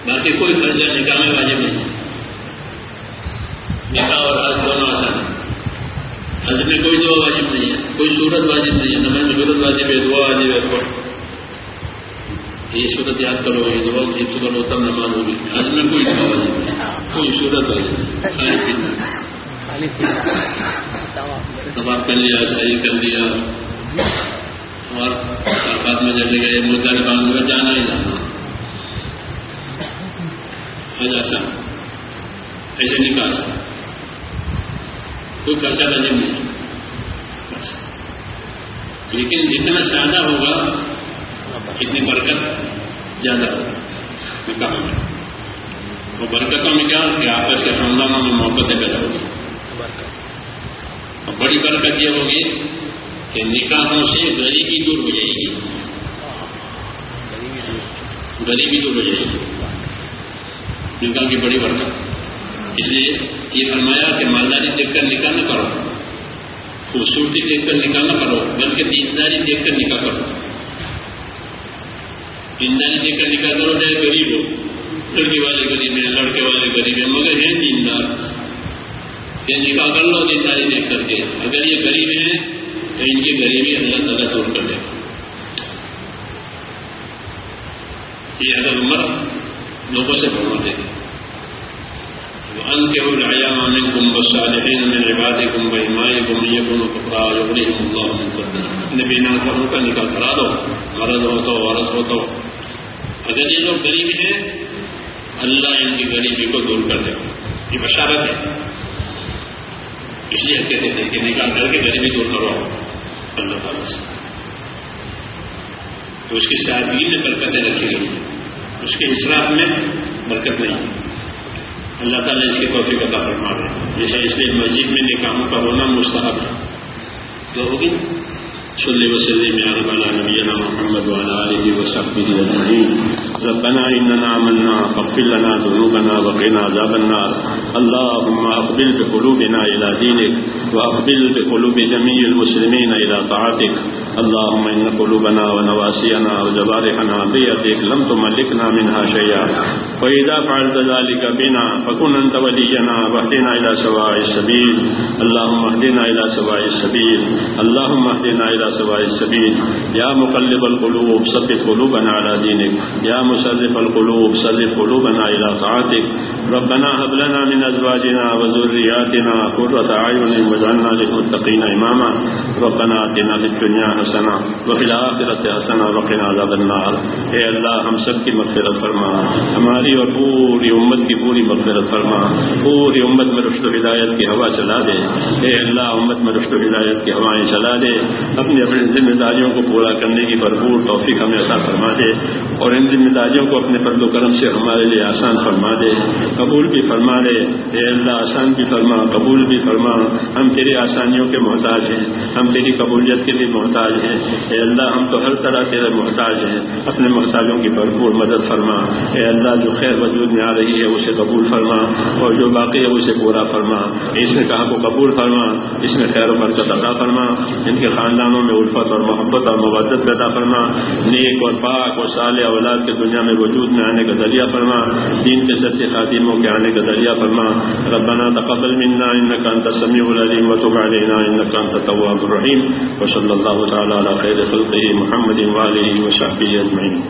باقی کوئی خرچہ نکاح میں واجب نہیں۔ نکاح اور حج دونوں آسان حج میں کوئی دعا واجب نہیں ہے کوئی صورت واجب نہیں ہے نماز میں صورت واجب ہے دعا واجب ہے یہ صورت یاد کرو یہ دعا یہ کرو تب نماز ہوگی۔ حج میں کوئی دعا واجب نہیں کوئی صورت واجب نہیں تباہ کر لیا صحیح کر لیا۔ اور بات میں چلے گئے مدعا کے بعد میں جانا ہی جانا۔ آسان۔ ایسے نہیں کہا سکتا کوئی خرچہ لازم نہیں لیکن جتنا سادہ ہوگا، اتنی برکت زیادہ ہوگی۔ نکاح میں وہ برکتوں میں کیا؟ کہ آپس کے خاندانوں میں محبتیں پیدا ہوگی۔ اور بڑی برکت یہ ہوگی کہ نکاحوں سے غریبی دور ہو جائے گی۔ غریبی دور ہو جائے گی۔ نکاح کی بڑی برکت۔ اس لیے یہ فرمایا کہ مالداری دیکھ کر نکاح نہ کرو۔ خوبصورتی دیکھ کر نکاح نہ کرو، بلکہ دینداری دیکھ کر نکاح کرو۔ دینداری دیکھ کر نکاح کرو، چاہے غریب ہو۔ لڑکی والے غریب ہیں، لڑکے والے غریب ہیں، مگر ہیں دیندار۔ یہ نکاح کر لو دینداری دیکھ کر کے۔ اگر یہ غریب ہیں، تو ان کی غریبی اللہ تعالیٰ دور کر دے۔ یہ اگر عمر لوگوں سے بڑھوا دے۔ ان کے ہو رایا مامن گم بسالحین میں عباد گم بہمائے گم یہ گم کپڑا یوری اللہ اپنے بینا کروں کا نکاح کرا دو مرد ہو تو عورت ہو تو. اگر یہ لوگ غریب ہیں، اللہ ان کی غریبی کو دور کر دے۔ یہ بشارت ہے۔ اس لیے کہتے تھے کہ نکال کر کے غریبی دور کرو۔ اللہ تعالیٰ سے۔ تو اس کی سادگی میں برکتیں رکھی گئی۔ اس کے اسراف میں برکت نہیں۔ اللہ تعالیٰ اس کی توفیق عطا فرما دے جیسے اس لیے مسجد میں نکاموں کا ہونا مستحب ہے۔ تو ہوگی صلی وسلم يا رب على نبينا محمد وعلى اله وصحبه اجمعين ربنا اننا آمنا فاغفر لنا ذنوبنا وقنا عذاب النار۔ اللهم أقبل بقلوبنا إلى دينك وأقبل بقلوب جميع المسلمين إلى طاعتك. اللهم إن قلوبنا ونواسينا وجبارحنا بيدك لم تملكنا منها شيئا. وإذا فعلت ذلك بنا فكن أنت ولينا واهدنا إلى سواء السبيل. اللهم اهدنا إلى سواء السبيل. اللهم اهدنا إلى سواء السبيل. يا مقلب القلوب ثبت قلوبنا على دينك. يا مسرف القلوب صرف قلوبنا إلى طاعتك. ربنا هب لنا من أزواجنا وذرياتنا قرة أعين واجعلنا للمتقين إماما ربنا آتنا في الدنيا حسنة وفي الآخرة حسنة وقنا عذاب النار. اے اللہ، ہم سب کی مغفرت فرما۔ ہماری اور پوری امت کی پوری مغفرت فرما۔ پوری امت میں رشت و ہدایت کی ہوا چلا دے۔ اے اللہ، امت میں رشت و ہدایت کی ہوائیں چلا دے۔ اپنی اپنی ذمہ داریوں کو پورا کرنے کی بھرپور توفیق ہمیں عطا فرما دے۔ اور ان ذمہ داریوں کو اپنے فرد و کرم سے ہمارے لیے آسان فرما دے۔ قبول بھی فرما دے۔ اے اللہ، آسان بھی فرما، قبول بھی فرما۔ ہم تیری آسانیوں کے محتاج ہیں، ہم تیری قبولیت کے لیے محتاج ہیں۔ اے اللہ، ہم تو ہر طرح تیرے محتاج ہیں، اپنے محتاجوں کی بھرپور مدد فرما۔ اے اللہ، جو خیر وجود میں آ رہی ہے، اسے قبول فرما، اور جو باقی ہے، اسے پورا فرما۔ اس نے کہا کو قبول فرما، اس میں خیر و برکت ادا فرما۔ ان کے خاندانوں میں الفت اور محبت اور مبادت پیدا فرما۔ نیک اور پاک اور سال اولاد کے دنیا میں وجود میں آنے کا ذریعہ فرما۔ دین کے سچے خاتموں کے آنے کا ذریعہ فرما۔ ربنا تقبل منا إنك أنت السميع العليم وتب علينا إنك أنت التواب الرحيم وصلى الله تعالى على خير خلقه محمد وآله وصحبه أجمعين.